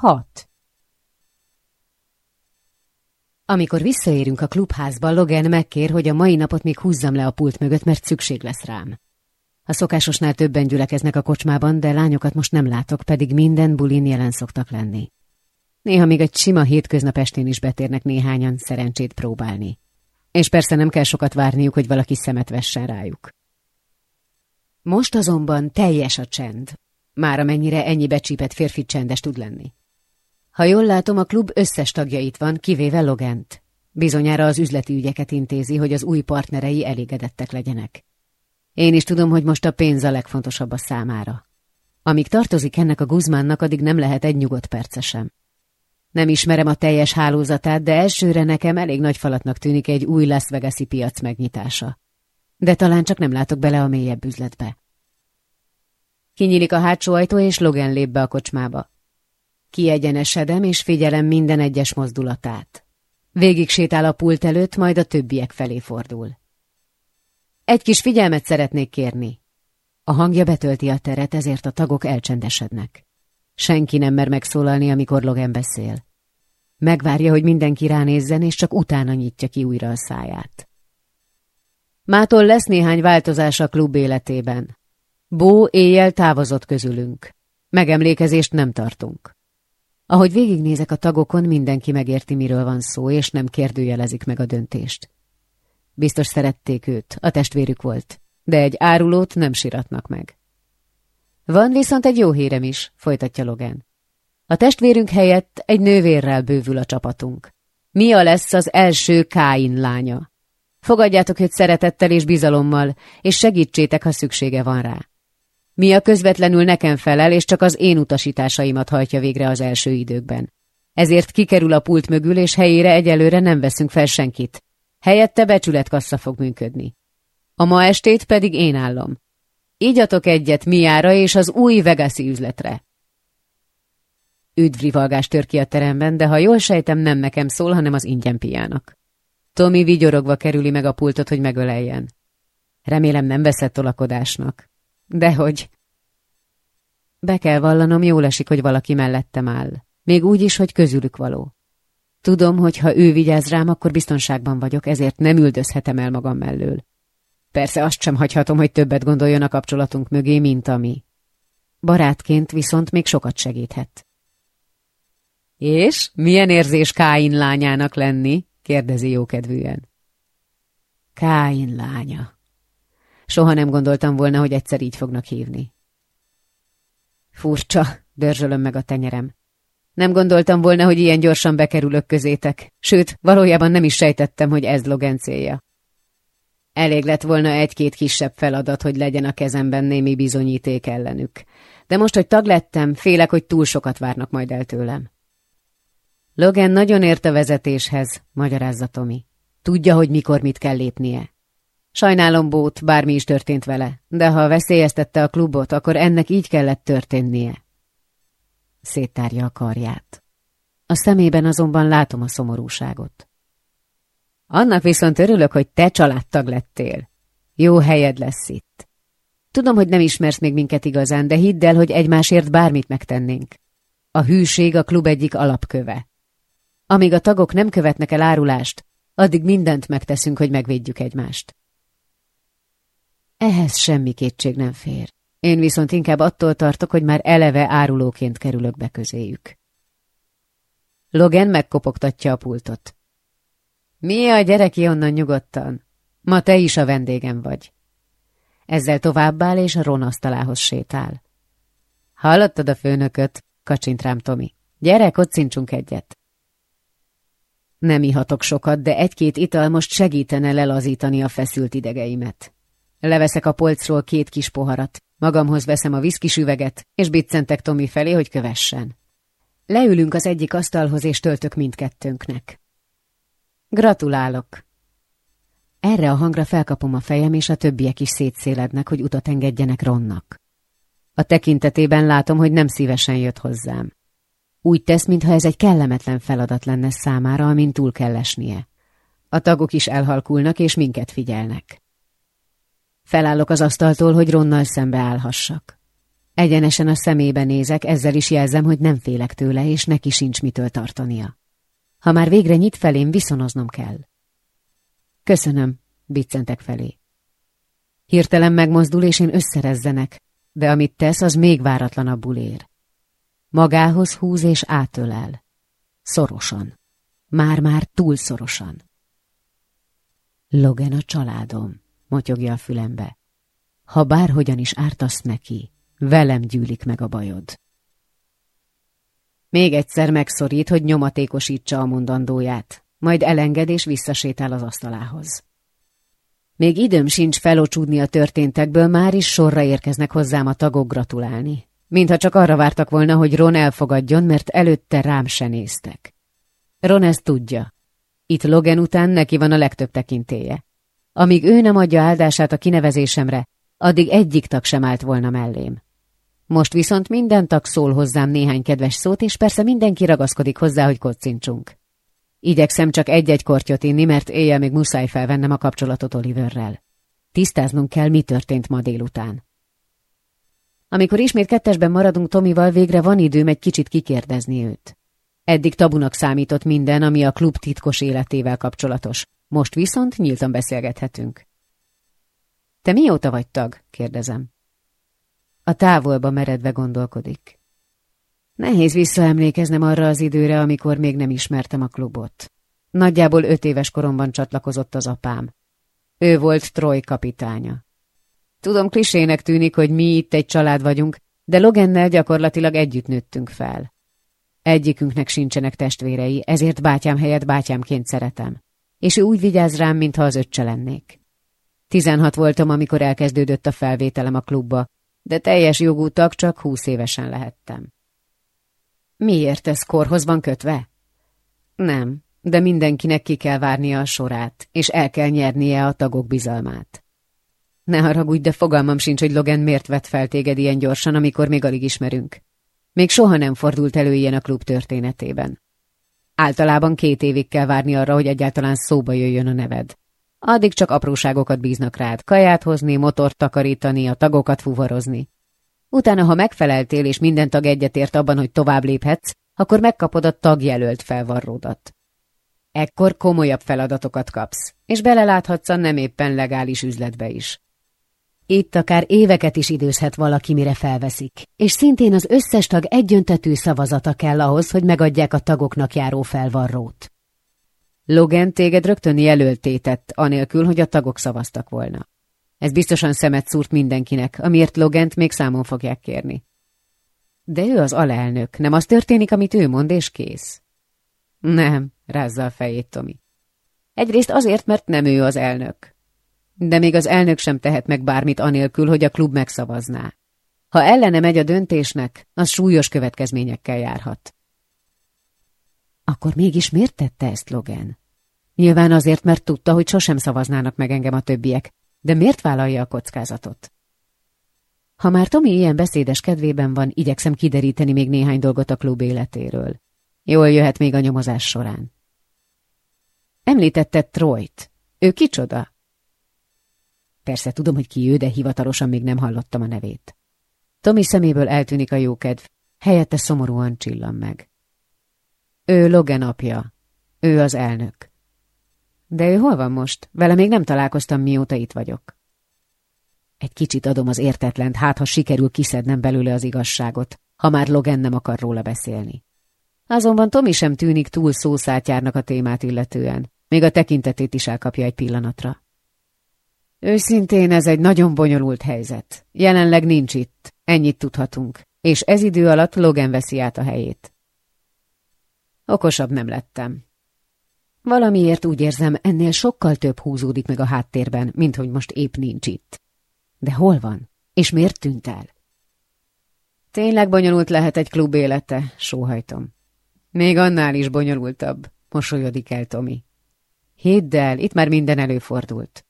Hat. Amikor visszaérünk a klubházba, Logan megkér, hogy a mai napot még húzzam le a pult mögött, mert szükség lesz rám. A szokásosnál többen gyülekeznek a kocsmában, de lányokat most nem látok, pedig minden bulin jelen szoktak lenni. Néha még egy sima hétköznap estén is betérnek néhányan szerencsét próbálni. És persze nem kell sokat várniuk, hogy valaki szemet vessen rájuk. Most azonban teljes a csend, már amennyire ennyi becsípett férfi csendes tud lenni. Ha jól látom, a klub összes tagja itt van, kivéve Logent. Bizonyára az üzleti ügyeket intézi, hogy az új partnerei elégedettek legyenek. Én is tudom, hogy most a pénz a legfontosabb a számára. Amíg tartozik ennek a Guzmánnak, addig nem lehet egy nyugodt perce sem. Nem ismerem a teljes hálózatát, de elsőre nekem elég nagy falatnak tűnik egy új Las Vegas-i piac megnyitása. De talán csak nem látok bele a mélyebb üzletbe. Kinyílik a hátsó ajtó, és Logan lép be a kocsmába. Kiegyenesedem, és figyelem minden egyes mozdulatát. Végig sétál a pult előtt, majd a többiek felé fordul. Egy kis figyelmet szeretnék kérni. A hangja betölti a teret, ezért a tagok elcsendesednek. Senki nem mer megszólalni, amikor Logan beszél. Megvárja, hogy mindenki ránézzen, és csak utána nyitja ki újra a száját. Mától lesz néhány változás a klub életében. Bó éjjel távozott közülünk. Megemlékezést nem tartunk. Ahogy végignézek a tagokon, mindenki megérti, miről van szó, és nem kérdőjelezik meg a döntést. Biztos szerették őt, a testvérük volt, de egy árulót nem siratnak meg. Van viszont egy jó hírem is, folytatja Logan. A testvérünk helyett egy nővérrel bővül a csapatunk. Mia lesz az első Káin lánya. Fogadjátok őt szeretettel és bizalommal, és segítsétek, ha szüksége van rá. Mia közvetlenül nekem felel, és csak az én utasításaimat hajtja végre az első időkben. Ezért kikerül a pult mögül, és helyére egyelőre nem veszünk fel senkit. Helyette becsületkassa fog működni. A ma estét pedig én állom. Ígyatok egyet Miára és az új Vegasi üzletre. Üdvrivalgás tör ki a teremben, de ha jól sejtem, nem nekem szól, hanem az ingyen piának. Tommy vigyorogva kerüli meg a pultot, hogy megöleljen. Remélem nem veszett tolakodásnak. Dehogy. Be kell vallanom, jól esik, hogy valaki mellettem áll. Még úgy is, hogy közülük való. Tudom, hogy ha ő vigyáz rám, akkor biztonságban vagyok, ezért nem üldözhetem el magam mellől. Persze azt sem hagyhatom, hogy többet gondoljon a kapcsolatunk mögé, mint ami. Barátként viszont még sokat segíthet. És milyen érzés Káin lányának lenni? kérdezi jókedvűen. Káin lánya. Soha nem gondoltam volna, hogy egyszer így fognak hívni. Furcsa, dörzsölöm meg a tenyerem. Nem gondoltam volna, hogy ilyen gyorsan bekerülök közétek, sőt, valójában nem is sejtettem, hogy ez Logan célja. Elég lett volna egy-két kisebb feladat, hogy legyen a kezemben némi bizonyíték ellenük. De most, hogy tag lettem, félek, hogy túl sokat várnak majd el tőlem. Logan nagyon ért a vezetéshez, magyarázza Tomi. Tudja, hogy mikor mit kell lépnie. Sajnálom, Bót, bármi is történt vele, de ha veszélyeztette a klubot, akkor ennek így kellett történnie. Széttárja a karját. A szemében azonban látom a szomorúságot. Annak viszont örülök, hogy te családtag lettél. Jó helyed lesz itt. Tudom, hogy nem ismersz még minket igazán, de hidd el, hogy egymásért bármit megtennénk. A hűség a klub egyik alapköve. Amíg a tagok nem követnek el árulást, addig mindent megteszünk, hogy megvédjük egymást. Ehhez semmi kétség nem fér. Én viszont inkább attól tartok, hogy már eleve árulóként kerülök be közéjük. Logan megkopogtatja a pultot. Mi a gyerek onnan nyugodtan? Ma te is a vendégem vagy. Ezzel továbbáll, és a Ron asztalához sétál. Hallottad a főnököt? Kacsint rám Tomi. Gyere, kocincsunk egyet. Nem ihatok sokat, de egy-két ital most segítene lelazítani a feszült idegeimet. Leveszek a polcról két kis poharat, magamhoz veszem a viszkis üveget, és biccentek Tomi felé, hogy kövessen. Leülünk az egyik asztalhoz, és töltök mindkettőnknek. Gratulálok! Erre a hangra felkapom a fejem, és a többiek is szétszélednek, hogy utat engedjenek Ronnak. A tekintetében látom, hogy nem szívesen jött hozzám. Úgy tesz, mintha ez egy kellemetlen feladat lenne számára, amin túl kell esnie. A tagok is elhalkulnak, és minket figyelnek. Felállok az asztaltól, hogy Ronnal szembe. Egyenesen a szemébe nézek, ezzel is jelzem, hogy nem félek tőle, és neki sincs mitől tartania. Ha már végre nyit felém, viszonoznom kell. Köszönöm, biccentek felé. Hirtelen megmozdul, és én összerezzenek, de amit tesz, az még váratlanabbul ér. Magához húz és átölel. Szorosan. Már-már túl szorosan. Logan a családom, motyogja a fülembe. Ha bárhogyan is ártasz neki, velem gyűlik meg a bajod. Még egyszer megszorít, hogy nyomatékosítsa a mondandóját, majd elenged és visszasétál az asztalához. Még időm sincs felocsúdni a történtekből, már is sorra érkeznek hozzám a tagok gratulálni. Mintha csak arra vártak volna, hogy Ron elfogadjon, mert előtte rám se néztek. Ron ezt tudja. Itt Logan után neki van a legtöbb tekintéje. Amíg ő nem adja áldását a kinevezésemre, addig egyik tag sem állt volna mellém. Most viszont minden tag szól hozzám néhány kedves szót, és persze mindenki ragaszkodik hozzá, hogy kocincsunk. Igyekszem csak egy-egy kortyot inni, mert éjjel még muszáj felvennem a kapcsolatot Oliverrel. Tisztáznunk kell, mi történt ma délután. Amikor ismét kettesben maradunk Tomival, végre van időm egy kicsit kikérdezni őt. Eddig tabunak számított minden, ami a klub titkos életével kapcsolatos. Most viszont nyíltan beszélgethetünk. Te mióta vagy tag? kérdezem. A távolba meredve gondolkodik. Nehéz visszaemlékeznem arra az időre, amikor még nem ismertem a klubot. Nagyjából öt éves koromban csatlakozott az apám. Ő volt Troy kapitánya. Tudom, klisének tűnik, hogy mi itt egy család vagyunk, de Logennel gyakorlatilag együtt nőttünk fel. Egyikünknek sincsenek testvérei, ezért bátyám helyett bátyámként szeretem. És ő úgy vigyáz rám, mintha az öccse lennék. Tizenhat voltam, amikor elkezdődött a felvételem a klubba, de teljes jogú tag csak húsz évesen lehettem. Miért ez korhoz van kötve? Nem, de mindenkinek ki kell várnia a sorát, és el kell nyernie a tagok bizalmát. Ne haragudj, de fogalmam sincs, hogy Logan miért vett fel téged ilyen gyorsan, amikor még alig ismerünk. Még soha nem fordult elő ilyen a klub történetében. Általában két évig kell várni arra, hogy egyáltalán szóba jöjjön a neved. Addig csak apróságokat bíznak rád, kaját hozni, motort takarítani, a tagokat fuvarozni. Utána, ha megfeleltél, és minden tag egyetért abban, hogy tovább léphetsz, akkor megkapod a tagjelölt felvarródat. Ekkor komolyabb feladatokat kapsz, és beleláthatsz a nem éppen legális üzletbe is. Itt akár éveket is időzhet valaki, mire felveszik, és szintén az összes tag egyöntetű szavazata kell ahhoz, hogy megadják a tagoknak járó felvarrót. Logan téged rögtön jelöltétett, anélkül, hogy a tagok szavaztak volna. Ez biztosan szemet szúrt mindenkinek, amiért Logent még számon fogják kérni. De ő az alelnök, nem az történik, amit ő mond, és kész. Nem, rázza a fejét Tomi. Egyrészt azért, mert nem ő az elnök. De még az elnök sem tehet meg bármit anélkül, hogy a klub megszavazná. Ha ellene megy a döntésnek, az súlyos következményekkel járhat. Akkor mégis miért tette ezt Logan? Nyilván azért, mert tudta, hogy sosem szavaznának meg engem a többiek, de miért vállalja a kockázatot? Ha már Tomi ilyen beszédes kedvében van, igyekszem kideríteni még néhány dolgot a klub életéről. Jól jöhet még a nyomozás során. Említette Troyt. Ő kicsoda? Persze tudom, hogy ki ő, de hivatalosan még nem hallottam a nevét. Tomi szeméből eltűnik a jókedv, helyette szomorúan csillan meg. Ő Logan apja. Ő az elnök. De ő hol van most? Vele még nem találkoztam, mióta itt vagyok. Egy kicsit adom az értetlent, hát ha sikerül kiszednem belőle az igazságot, ha már Logan nem akar róla beszélni. Azonban Tomi sem tűnik túl szószátjárnak a témát illetően, még a tekintetét is elkapja egy pillanatra. Őszintén ez egy nagyon bonyolult helyzet. Jelenleg nincs itt, ennyit tudhatunk, és ez idő alatt Logan veszi át a helyét. Okosabb nem lettem. Valamiért úgy érzem, ennél sokkal több húzódik meg a háttérben, mint hogy most épp nincs itt. De hol van? És miért tűnt el? Tényleg bonyolult lehet egy klub élete, sóhajtom. Még annál is bonyolultabb, mosolyodik el Tomi. Hidd el, itt már minden előfordult.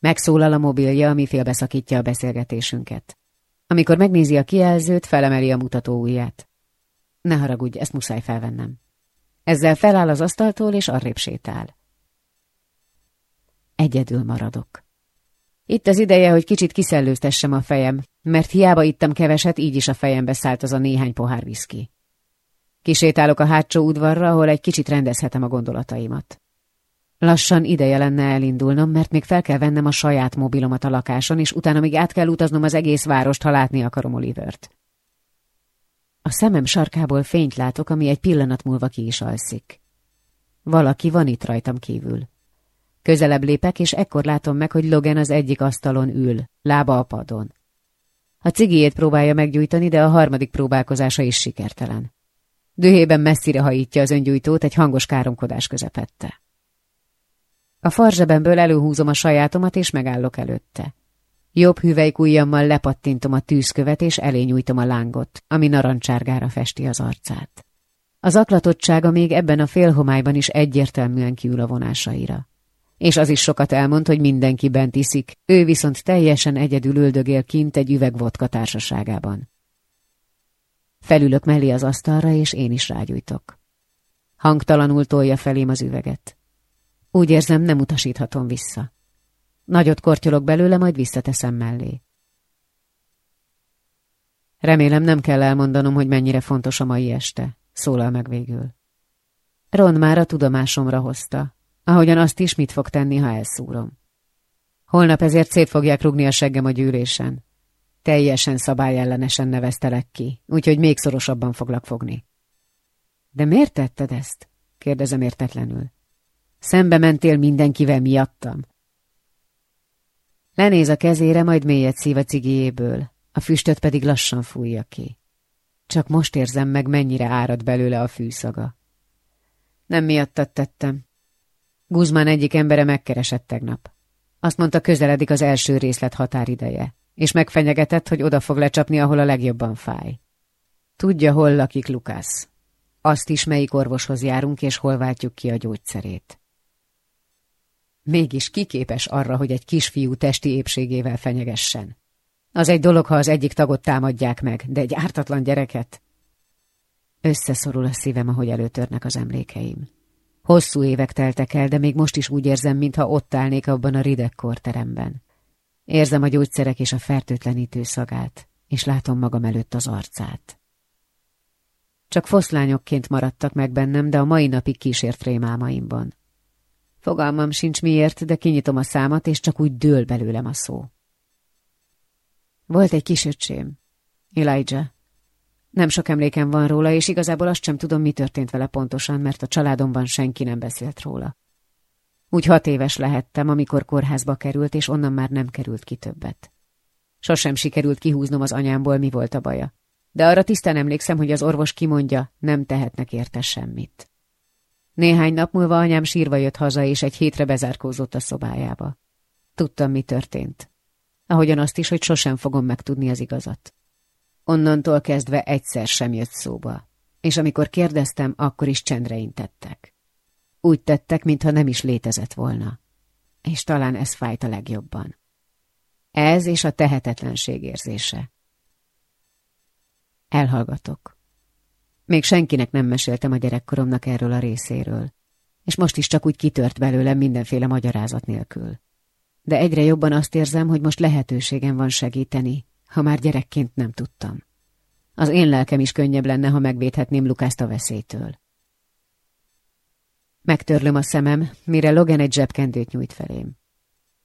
Megszólal a mobilja, ami félbeszakítja a beszélgetésünket. Amikor megnézi a kijelzőt, felemeli a mutató ujját. Ne haragudj, ezt muszáj felvennem. Ezzel feláll az asztaltól, és arrébb sétál. Egyedül maradok. Itt az ideje, hogy kicsit kiszellőztessem a fejem, mert hiába ittam keveset, így is a fejembe szállt az a néhány pohár viszki. Kisétálok a hátsó udvarra, ahol egy kicsit rendezhetem a gondolataimat. Lassan ideje lenne elindulnom, mert még fel kell vennem a saját mobilomat a lakáson, és utána még át kell utaznom az egész várost, ha látni akarom Olivert. A szemem sarkából fényt látok, ami egy pillanat múlva ki is alszik. Valaki van itt rajtam kívül. Közelebb lépek, és ekkor látom meg, hogy Logan az egyik asztalon ül, lába a padon. A cigijét próbálja meggyújtani, de a harmadik próbálkozása is sikertelen. Dühében messzire hajítja az öngyújtót egy hangos káromkodás közepette. A farzsebemből előhúzom a sajátomat, és megállok előtte. Jobb hüvelyk ujjammal lepattintom a tűzkövet, és elényújtom a lángot, ami narancsárgára festi az arcát. Az aklatottsága még ebben a félhomályban is egyértelműen kiül a vonásaira. És az is sokat elmond, hogy mindenki bent iszik, ő viszont teljesen egyedül üldögél kint egy üveg vodka társaságában. Felülök mellé az asztalra, és én is rágyújtok. Hangtalanul tolja felém az üveget. Úgy érzem, nem utasíthatom vissza. Nagyot kortyolok belőle, majd visszateszem mellé. Remélem nem kell elmondanom, hogy mennyire fontos a mai este, szólal meg végül. Ron már a tudomásomra hozta, ahogyan azt is mit fog tenni, ha elszúrom. Holnap ezért szét fogják rugni a seggem a gyűlésen. Teljesen szabályellenesen neveztelek ki, úgyhogy még szorosabban foglak fogni. De miért tetted ezt? kérdezem értetlenül. Szembe mentél mindenkivel miattam. Lenéz a kezére, majd mélyet szív a cigijéből, a füstöt pedig lassan fújja ki. Csak most érzem meg, mennyire árad belőle a fűszaga. Nem miattad tettem. Guzmán egyik embere megkeresett tegnap. Azt mondta, közeledik az első részlet határideje, és megfenyegetett, hogy oda fog lecsapni, ahol a legjobban fáj. Tudja, hol lakik Lukász. Azt is, melyik orvoshoz járunk, és hol váltjuk ki a gyógyszerét. Mégis kiképes arra, hogy egy kisfiú testi épségével fenyegessen. Az egy dolog, ha az egyik tagot támadják meg, de egy ártatlan gyereket... Összeszorul a szívem, ahogy előtörnek az emlékeim. Hosszú évek teltek el, de még most is úgy érzem, mintha ott állnék abban a rideg korteremben. Érzem a gyógyszerek és a fertőtlenítő szagát, és látom magam előtt az arcát. Csak foszlányokként maradtak meg bennem, de a mai napig kísért rémálmaimban. Fogalmam sincs miért, de kinyitom a számat, és csak úgy dől belőlem a szó. Volt egy kisöcsém, Elijah. Nem sok emlékem van róla, és igazából azt sem tudom, mi történt vele pontosan, mert a családomban senki nem beszélt róla. Úgy hat éves lehettem, amikor kórházba került, és onnan már nem került ki többet. Sosem sikerült kihúznom az anyámból, mi volt a baja. De arra tisztán emlékszem, hogy az orvos kimondja, nem tehetnek érte semmit. Néhány nap múlva anyám sírva jött haza, és egy hétre bezárkózott a szobájába. Tudtam, mi történt. Ahogyan azt is, hogy sosem fogom megtudni az igazat. Onnantól kezdve egyszer sem jött szóba, és amikor kérdeztem, akkor is csendre intettek. Úgy tettek, mintha nem is létezett volna. És talán ez fájt a legjobban. Ez és a tehetetlenség érzése. Elhallgatok. Még senkinek nem meséltem a gyerekkoromnak erről a részéről, és most is csak úgy kitört belőlem mindenféle magyarázat nélkül. De egyre jobban azt érzem, hogy most lehetőségem van segíteni, ha már gyerekként nem tudtam. Az én lelkem is könnyebb lenne, ha megvédhetném Lukászt a veszélytől. Megtörlöm a szemem, mire Logan egy zsebkendőt nyújt felém.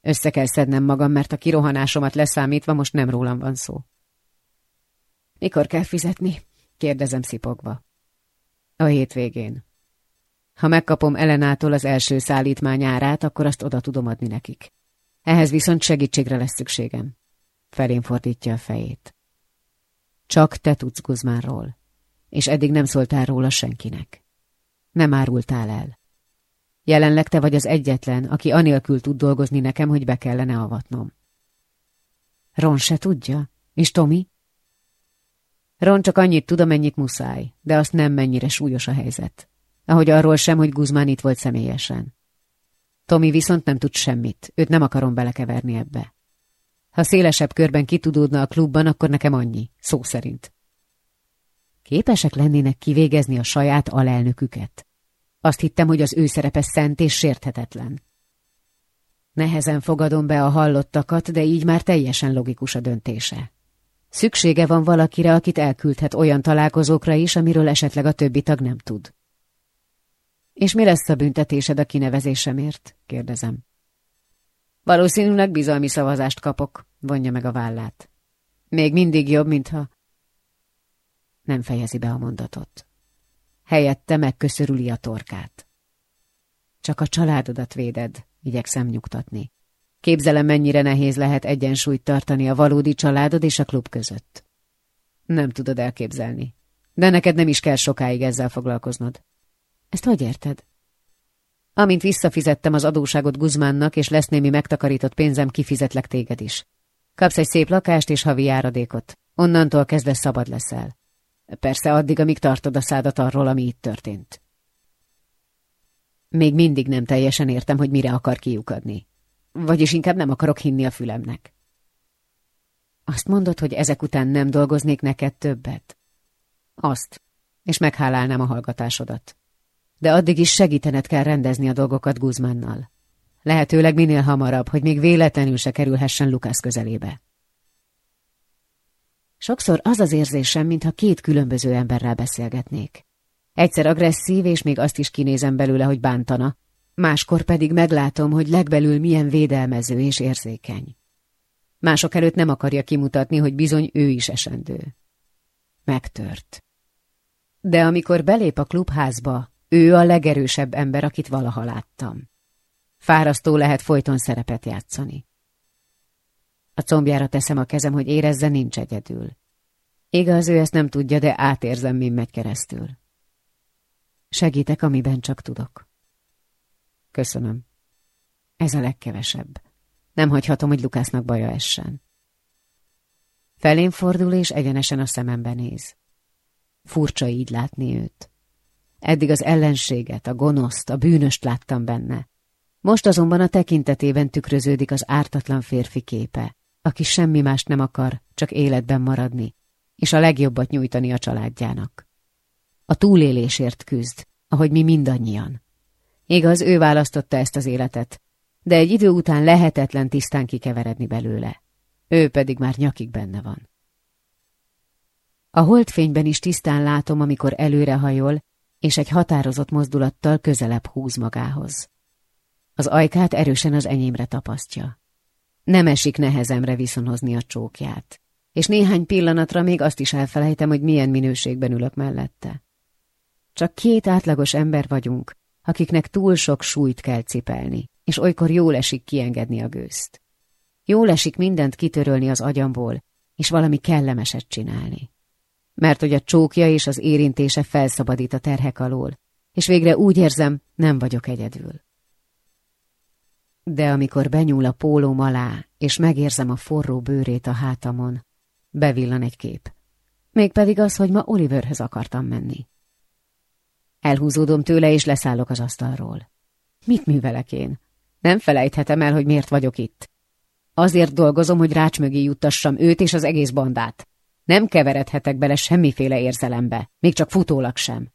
Össze kell szednem magam, mert a kirohanásomat leszámítva most nem rólam van szó. Mikor kell fizetni? Kérdezem szipogva. A hétvégén. Ha megkapom Elenától az első szállítmány árát, akkor azt oda tudom adni nekik. Ehhez viszont segítségre lesz szükségem. Felén fordítja a fejét. Csak te tudsz Guzmánról, és eddig nem szóltál róla senkinek. Nem árultál el. Jelenleg te vagy az egyetlen, aki anélkül tud dolgozni nekem, hogy be kellene avatnom. Ron se tudja? És Tomi? Ron csak annyit tud, amennyit muszáj, de azt nem mennyire súlyos a helyzet. Ahogy arról sem, hogy Guzmán itt volt személyesen. Tomi viszont nem tud semmit, őt nem akarom belekeverni ebbe. Ha szélesebb körben kitudódna a klubban, akkor nekem annyi, szó szerint. Képesek lennének kivégezni a saját alelnöküket. Azt hittem, hogy az ő szerepe szent és sérthetetlen. Nehezen fogadom be a hallottakat, de így már teljesen logikus a döntése. Szüksége van valakire, akit elküldhet olyan találkozókra is, amiről esetleg a többi tag nem tud. És mi lesz a büntetésed a kinevezésemért? kérdezem. Valószínűleg bizalmi szavazást kapok, vonja meg a vállát. Még mindig jobb, mintha... Nem fejezi be a mondatot. Helyette megköszörüli a torkát. Csak a családodat véded, igyekszem nyugtatni. Képzelem, mennyire nehéz lehet egyensúlyt tartani a valódi családod és a klub között. Nem tudod elképzelni. De neked nem is kell sokáig ezzel foglalkoznod. Ezt hogy érted? Amint visszafizettem az adóságot Guzmánnak, és lesz némi megtakarított pénzem, kifizetlek téged is. Kapsz egy szép lakást és havi járadékot. Onnantól kezdve szabad leszel. Persze addig, amíg tartod a szádat arról, ami itt történt. Még mindig nem teljesen értem, hogy mire akar kiukadni. Vagyis inkább nem akarok hinni a fülemnek. Azt mondod, hogy ezek után nem dolgoznék neked többet? Azt, és meghálálnám a hallgatásodat. De addig is segítened kell rendezni a dolgokat Guzmánnal. Lehetőleg minél hamarabb, hogy még véletlenül se kerülhessen Lukász közelébe. Sokszor az az érzésem, mintha két különböző emberrel beszélgetnék. Egyszer agresszív, és még azt is kinézem belőle, hogy bántana, máskor pedig meglátom, hogy legbelül milyen védelmező és érzékeny. Mások előtt nem akarja kimutatni, hogy bizony ő is esendő. Megtört. De amikor belép a klubházba, ő a legerősebb ember, akit valaha láttam. Fárasztó lehet folyton szerepet játszani. A combjára teszem a kezem, hogy érezze, nincs egyedül. Igaz, ő ezt nem tudja, de átérzem, mi megy keresztül. Segítek, amiben csak tudok. Köszönöm. Ez a legkevesebb. Nem hagyhatom, hogy Lukásznak baja essen. Felén fordul, és egyenesen a szemembe néz. Furcsa így látni őt. Eddig az ellenséget, a gonoszt, a bűnöst láttam benne. Most azonban a tekintetében tükröződik az ártatlan férfi képe, aki semmi mást nem akar, csak életben maradni, és a legjobbat nyújtani a családjának. A túlélésért küzd, ahogy mi mindannyian. Igaz, ő választotta ezt az életet, de egy idő után lehetetlen tisztán kikeveredni belőle. Ő pedig már nyakig benne van. A holdfényben is tisztán látom, amikor előrehajol, és egy határozott mozdulattal közelebb húz magához. Az ajkát erősen az enyémre tapasztja. Nem esik nehezemre viszonozni a csókját, és néhány pillanatra még azt is elfelejtem, hogy milyen minőségben ülök mellette. Csak két átlagos ember vagyunk, akiknek túl sok súlyt kell cipelni, és olykor jól esik kiengedni a gőzt. Jól esik mindent kitörölni az agyamból, és valami kellemeset csinálni. Mert hogy a csókja és az érintése felszabadít a terhek alól, és végre úgy érzem, nem vagyok egyedül. De amikor benyúl a pólóm alá, és megérzem a forró bőrét a hátamon, bevillan egy kép. Mégpedig az, hogy ma Oliverhez akartam menni. Elhúzódom tőle, és leszállok az asztalról. Mit művelek én? Nem felejthetem el, hogy miért vagyok itt. Azért dolgozom, hogy rács mögé juttassam őt és az egész bandát. Nem keveredhetek bele semmiféle érzelembe, még csak futólag sem.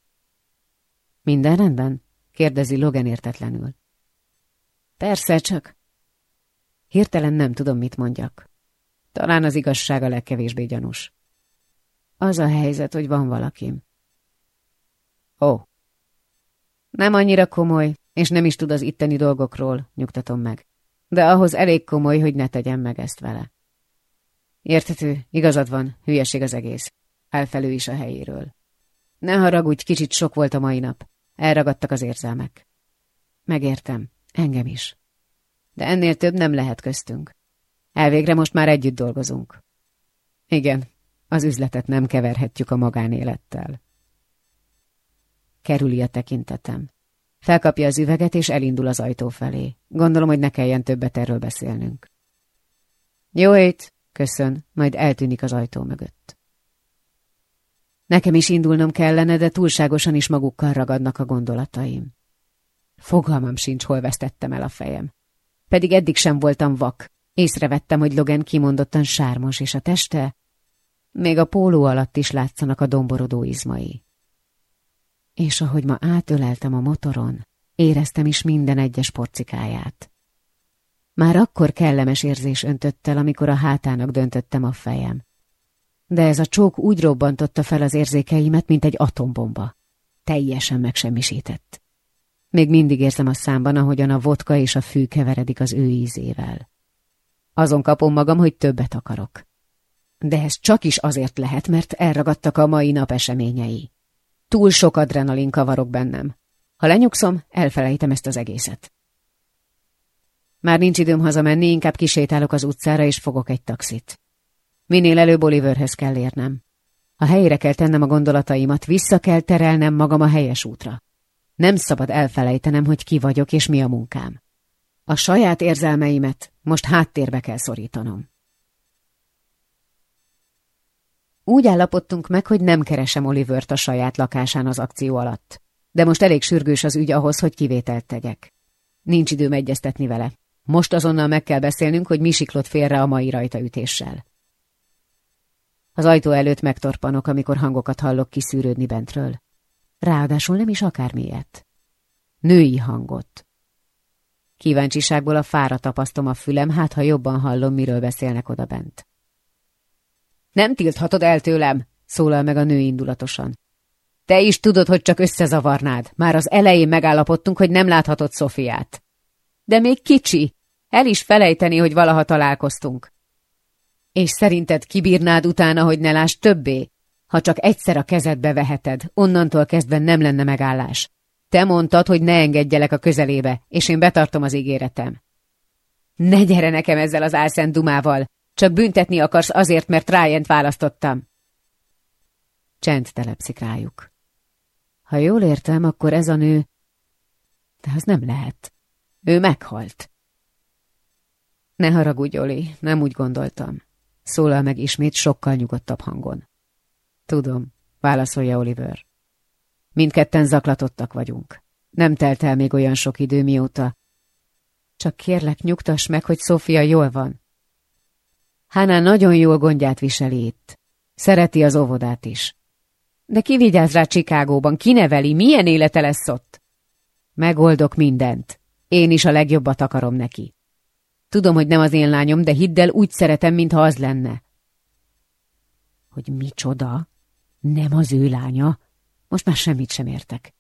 Minden rendben? kérdezi Logan értetlenül. Persze, csak... Hirtelen nem tudom, mit mondjak. Talán az igazság a legkevésbé gyanús. Az a helyzet, hogy van valakim. Ó, nem annyira komoly, és nem is tud az itteni dolgokról, nyugtatom meg. De ahhoz elég komoly, hogy ne tegyem meg ezt vele. Érthető, igazad van, hülyeség az egész. Elfelő is a helyéről. Ne haragudj, kicsit sok volt a mai nap. Elragadtak az érzelmek. Megértem, engem is. De ennél több nem lehet köztünk. Elvégre most már együtt dolgozunk. Igen, az üzletet nem keverhetjük a magánélettel. Kerüli a tekintetem. Felkapja az üveget, és elindul az ajtó felé. Gondolom, hogy ne kelljen többet erről beszélnünk. Jó ét, köszön, majd eltűnik az ajtó mögött. Nekem is indulnom kellene, de túlságosan is magukkal ragadnak a gondolataim. Fogalmam sincs, hol vesztettem el a fejem. Pedig eddig sem voltam vak. Észrevettem, hogy Logan kimondottan sármos, és a teste... Még a póló alatt is látszanak a domborodó izmai és ahogy ma átöleltem a motoron, éreztem is minden egyes porcikáját. Már akkor kellemes érzés öntött el, amikor a hátának döntöttem a fejem. De ez a csók úgy robbantotta fel az érzékeimet, mint egy atombomba. Teljesen megsemmisített. Még mindig érzem a számban, ahogyan a vodka és a fű keveredik az ő ízével. Azon kapom magam, hogy többet akarok. De ez csak is azért lehet, mert elragadtak a mai nap eseményei. Túl sok adrenalin kavarok bennem. Ha lenyugszom, elfelejtem ezt az egészet. Már nincs időm hazamenni, inkább kisétálok az utcára, és fogok egy taxit. Minél előbb Oliverhez kell érnem. A helyére kell tennem a gondolataimat, vissza kell terelnem magam a helyes útra. Nem szabad elfelejtenem, hogy ki vagyok és mi a munkám. A saját érzelmeimet most háttérbe kell szorítanom. Úgy állapodtunk meg, hogy nem keresem Olivert a saját lakásán az akció alatt. De most elég sürgős az ügy ahhoz, hogy kivételt tegyek. Nincs időm egyeztetni vele. Most azonnal meg kell beszélnünk, hogy mi siklott félre a mai rajtaütéssel. Az ajtó előtt megtorpanok, amikor hangokat hallok kiszűrődni bentről. Ráadásul nem is akármilyet. Női hangot. Kíváncsiságból a fára tapasztom a fülem, hát ha jobban hallom, miről beszélnek oda bent. Nem tilthatod el tőlem, szólal meg a nő indulatosan. Te is tudod, hogy csak összezavarnád. Már az elején megállapodtunk, hogy nem láthatod Szofiát. De még kicsi. El is felejteni, hogy valaha találkoztunk. És szerinted kibírnád utána, hogy ne láss többé? Ha csak egyszer a kezedbe veheted, onnantól kezdve nem lenne megállás. Te mondtad, hogy ne engedjelek a közelébe, és én betartom az ígéretem. Ne gyere nekem ezzel az álszent dumával, csak büntetni akarsz azért, mert Rájent választottam. Csend telepszik rájuk. Ha jól értem, akkor ez a nő... De az nem lehet. Ő meghalt. Ne haragudj, Oli, nem úgy gondoltam. Szólal meg ismét sokkal nyugodtabb hangon. Tudom, válaszolja Oliver. Mindketten zaklatottak vagyunk. Nem telt el még olyan sok idő mióta. Csak kérlek, nyugtass meg, hogy Sofia jól van. Hánán nagyon jól gondját viseli itt. Szereti az óvodát is. De ki vigyáz rá Csikágóban? Kineveli? Milyen élete lesz ott? Megoldok mindent. Én is a legjobbat akarom neki. Tudom, hogy nem az én lányom, de hidd el, úgy szeretem, mintha az lenne. Hogy micsoda? Nem az ő lánya? Most már semmit sem értek.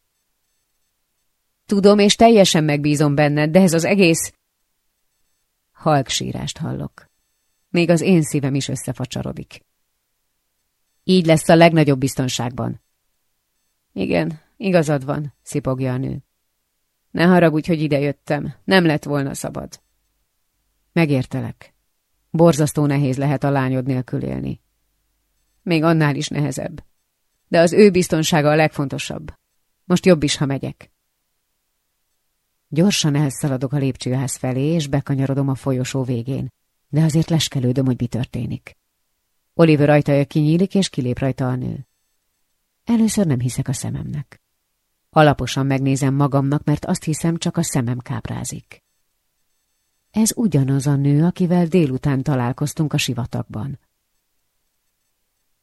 Tudom, és teljesen megbízom benned, de ez az egész... Halk sírást hallok. Még az én szívem is összefacsarodik. Így lesz a legnagyobb biztonságban. Igen, igazad van, szipogja a nő. Ne haragudj, hogy idejöttem, nem lett volna szabad. Megértelek. Borzasztó nehéz lehet a lányod nélkül élni. Még annál is nehezebb. De az ő biztonsága a legfontosabb. Most jobb is, ha megyek. Gyorsan elszaladok a lépcsőház felé, és bekanyarodom a folyosó végén, de azért leskelődöm, hogy mi történik. Oliver ajtaja kinyílik, és kilép rajta a nő. Először nem hiszek a szememnek. Alaposan megnézem magamnak, mert azt hiszem, csak a szemem káprázik. Ez ugyanaz a nő, akivel délután találkoztunk a sivatagban.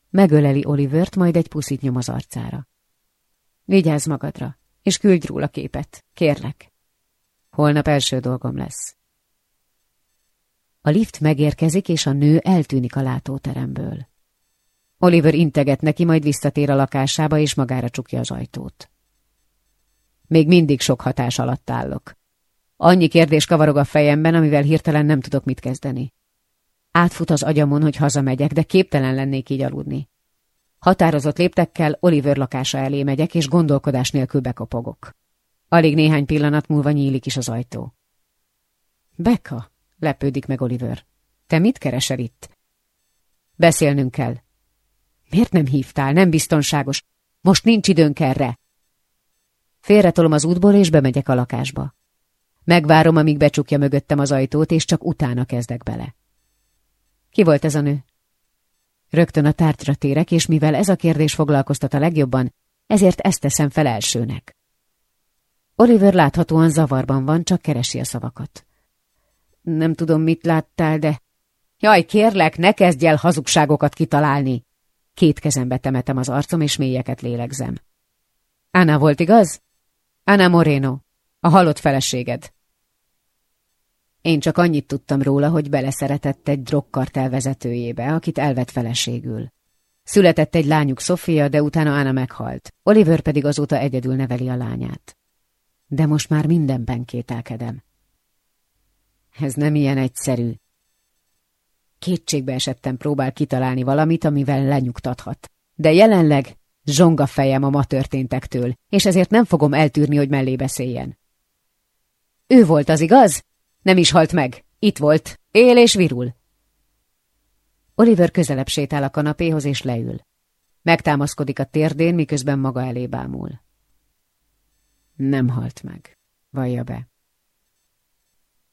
Megöleli Olivert, majd egy puszit nyom az arcára. Vigyázz magadra, és küldj róla képet, kérlek. Holnap első dolgom lesz. A lift megérkezik, és a nő eltűnik a látóteremből. Oliver integet neki, majd visszatér a lakásába, és magára csukja az ajtót. Még mindig sok hatás alatt állok. Annyi kérdés kavarog a fejemben, amivel hirtelen nem tudok mit kezdeni. Átfut az agyamon, hogy hazamegyek, de képtelen lennék így aludni. Határozott léptekkel Oliver lakása elé megyek, és gondolkodás nélkül bekopogok. Alig néhány pillanat múlva nyílik is az ajtó. Beka, lepődik meg Oliver. Te mit keresel itt? Beszélnünk kell. Miért nem hívtál? Nem biztonságos. Most nincs időnk erre. Félretolom az útból, és bemegyek a lakásba. Megvárom, amíg becsukja mögöttem az ajtót, és csak utána kezdek bele. Ki volt ez a nő? Rögtön a tárgyra térek, és mivel ez a kérdés foglalkoztat a legjobban, ezért ezt teszem fel elsőnek. Oliver láthatóan zavarban van, csak keresi a szavakat. Nem tudom, mit láttál, de... Jaj, kérlek, ne kezdj el hazugságokat kitalálni! Két kezembe temetem az arcom, és mélyeket lélegzem. Anna volt, igaz? Anna Moreno, a halott feleséged. Én csak annyit tudtam róla, hogy beleszeretett egy drogkartel vezetőjébe, akit elvett feleségül. Született egy lányuk Sofia, de utána Anna meghalt. Oliver pedig azóta egyedül neveli a lányát. De most már mindenben kételkedem. Ez nem ilyen egyszerű. Kétségbe esettem próbál kitalálni valamit, amivel lenyugtathat. De jelenleg zsonga fejem a ma történtektől, és ezért nem fogom eltűrni, hogy mellé beszéljen. Ő volt az igaz? Nem is halt meg. Itt volt. Él és virul. Oliver közelebb sétál a kanapéhoz és leül. Megtámaszkodik a térdén, miközben maga elé bámul. Nem halt meg, vallja be.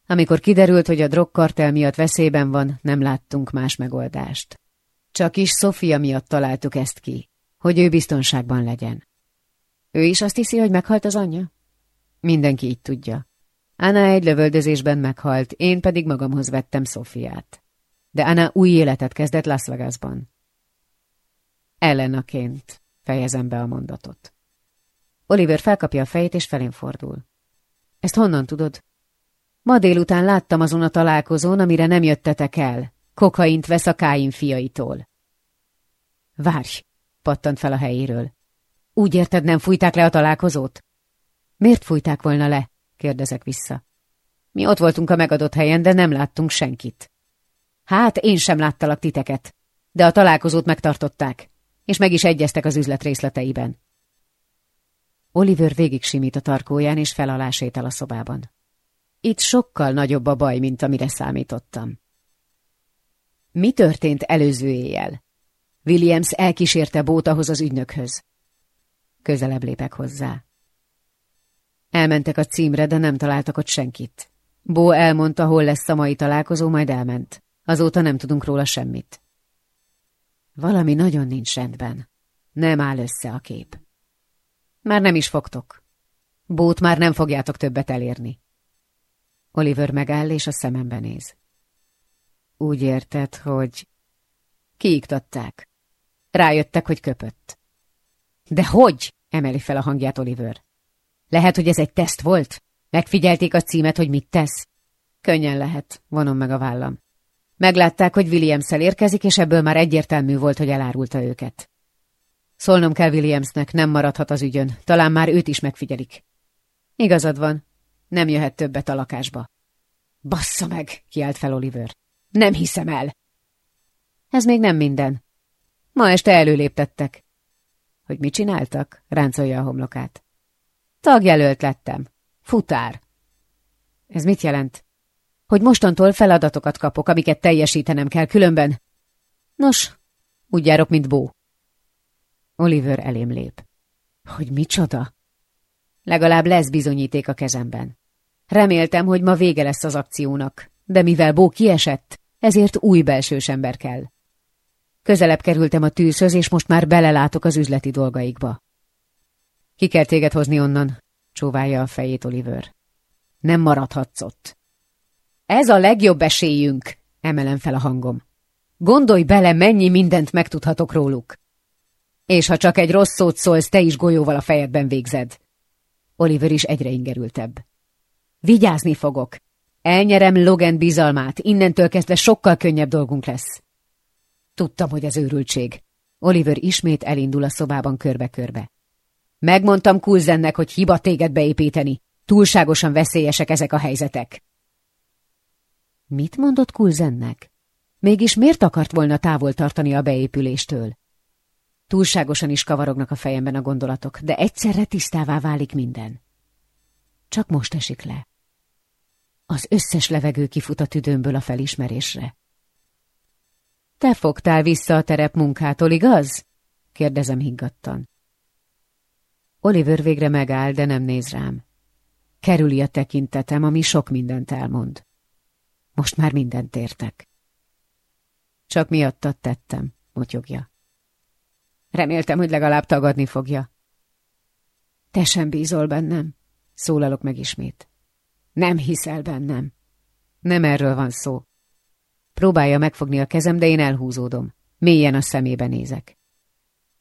Amikor kiderült, hogy a drogkartel miatt veszélyben van, nem láttunk más megoldást. Csak is Sofia miatt találtuk ezt ki, hogy ő biztonságban legyen. Ő is azt hiszi, hogy meghalt az anyja? Mindenki így tudja. Anna egy lövöldözésben meghalt, én pedig magamhoz vettem Szofiát. De Anna új életet kezdett Las Vegasban. Ellenaként fejezem be a mondatot. Oliver felkapja a fejét és felén fordul. Ezt honnan tudod? Ma délután láttam azon a találkozón, amire nem jöttetek el. Kokaint vesz a Káin fiaitól. Várj, pattant fel a helyéről. Úgy érted, nem fújták le a találkozót? Miért fújták volna le? kérdezek vissza. Mi ott voltunk a megadott helyen, de nem láttunk senkit. Hát, én sem láttalak titeket, de a találkozót megtartották, és meg is egyeztek az üzlet részleteiben. Oliver végig simít a tarkóján, és felalá a szobában. Itt sokkal nagyobb a baj, mint amire számítottam. Mi történt előző éjjel? Williams elkísérte Bótahoz az ügynökhöz. Közelebb lépek hozzá. Elmentek a címre, de nem találtak ott senkit. Bó elmondta, hol lesz a mai találkozó, majd elment. Azóta nem tudunk róla semmit. Valami nagyon nincs rendben. Nem áll össze a kép. Már nem is fogtok. Bót már nem fogjátok többet elérni. Oliver megáll, és a szemembe néz. Úgy érted, hogy... Kiiktatták. Rájöttek, hogy köpött. De hogy? emeli fel a hangját Oliver. Lehet, hogy ez egy teszt volt? Megfigyelték a címet, hogy mit tesz? Könnyen lehet, vonom meg a vállam. Meglátták, hogy williams érkezik, és ebből már egyértelmű volt, hogy elárulta őket. Szólnom kell Williamsnek, nem maradhat az ügyön, talán már őt is megfigyelik. Igazad van, nem jöhet többet a lakásba. Bassza meg, kiált fel Oliver. Nem hiszem el. Ez még nem minden. Ma este előléptettek. Hogy mit csináltak? Ráncolja a homlokát. Tagjelölt lettem. Futár. Ez mit jelent? Hogy mostantól feladatokat kapok, amiket teljesítenem kell, különben... Nos, úgy járok, mint Bó. Oliver elém lép. Hogy micsoda? Legalább lesz bizonyíték a kezemben. Reméltem, hogy ma vége lesz az akciónak, de mivel Bó kiesett, ezért új belsős ember kell. Közelebb kerültem a tűzhöz, és most már belelátok az üzleti dolgaikba. Ki kell téged hozni onnan, csóválja a fejét Oliver. Nem maradhatsz ott. Ez a legjobb esélyünk, emelem fel a hangom. Gondolj bele, mennyi mindent megtudhatok róluk. És ha csak egy rossz szót szólsz, te is golyóval a fejedben végzed. Oliver is egyre ingerültebb. Vigyázni fogok. Elnyerem Logan bizalmát, innentől kezdve sokkal könnyebb dolgunk lesz. Tudtam, hogy ez őrültség. Oliver ismét elindul a szobában körbe-körbe. Megmondtam Kulzennek, hogy hiba téged beépíteni. Túlságosan veszélyesek ezek a helyzetek. Mit mondott Kulzennek? Mégis miért akart volna távol tartani a beépüléstől? Túlságosan is kavarognak a fejemben a gondolatok, de egyszerre tisztává válik minden. Csak most esik le. Az összes levegő kifut a tüdőmből a felismerésre. Te fogtál vissza a terep munkától, igaz? kérdezem higgadtan. Oliver végre megáll, de nem néz rám. Kerüli a tekintetem, ami sok mindent elmond. Most már mindent értek. Csak miattat tettem, motyogja. Reméltem, hogy legalább tagadni fogja. Te sem bízol bennem, szólalok meg ismét. Nem hiszel bennem. Nem erről van szó. Próbálja megfogni a kezem, de én elhúzódom. Mélyen a szemébe nézek.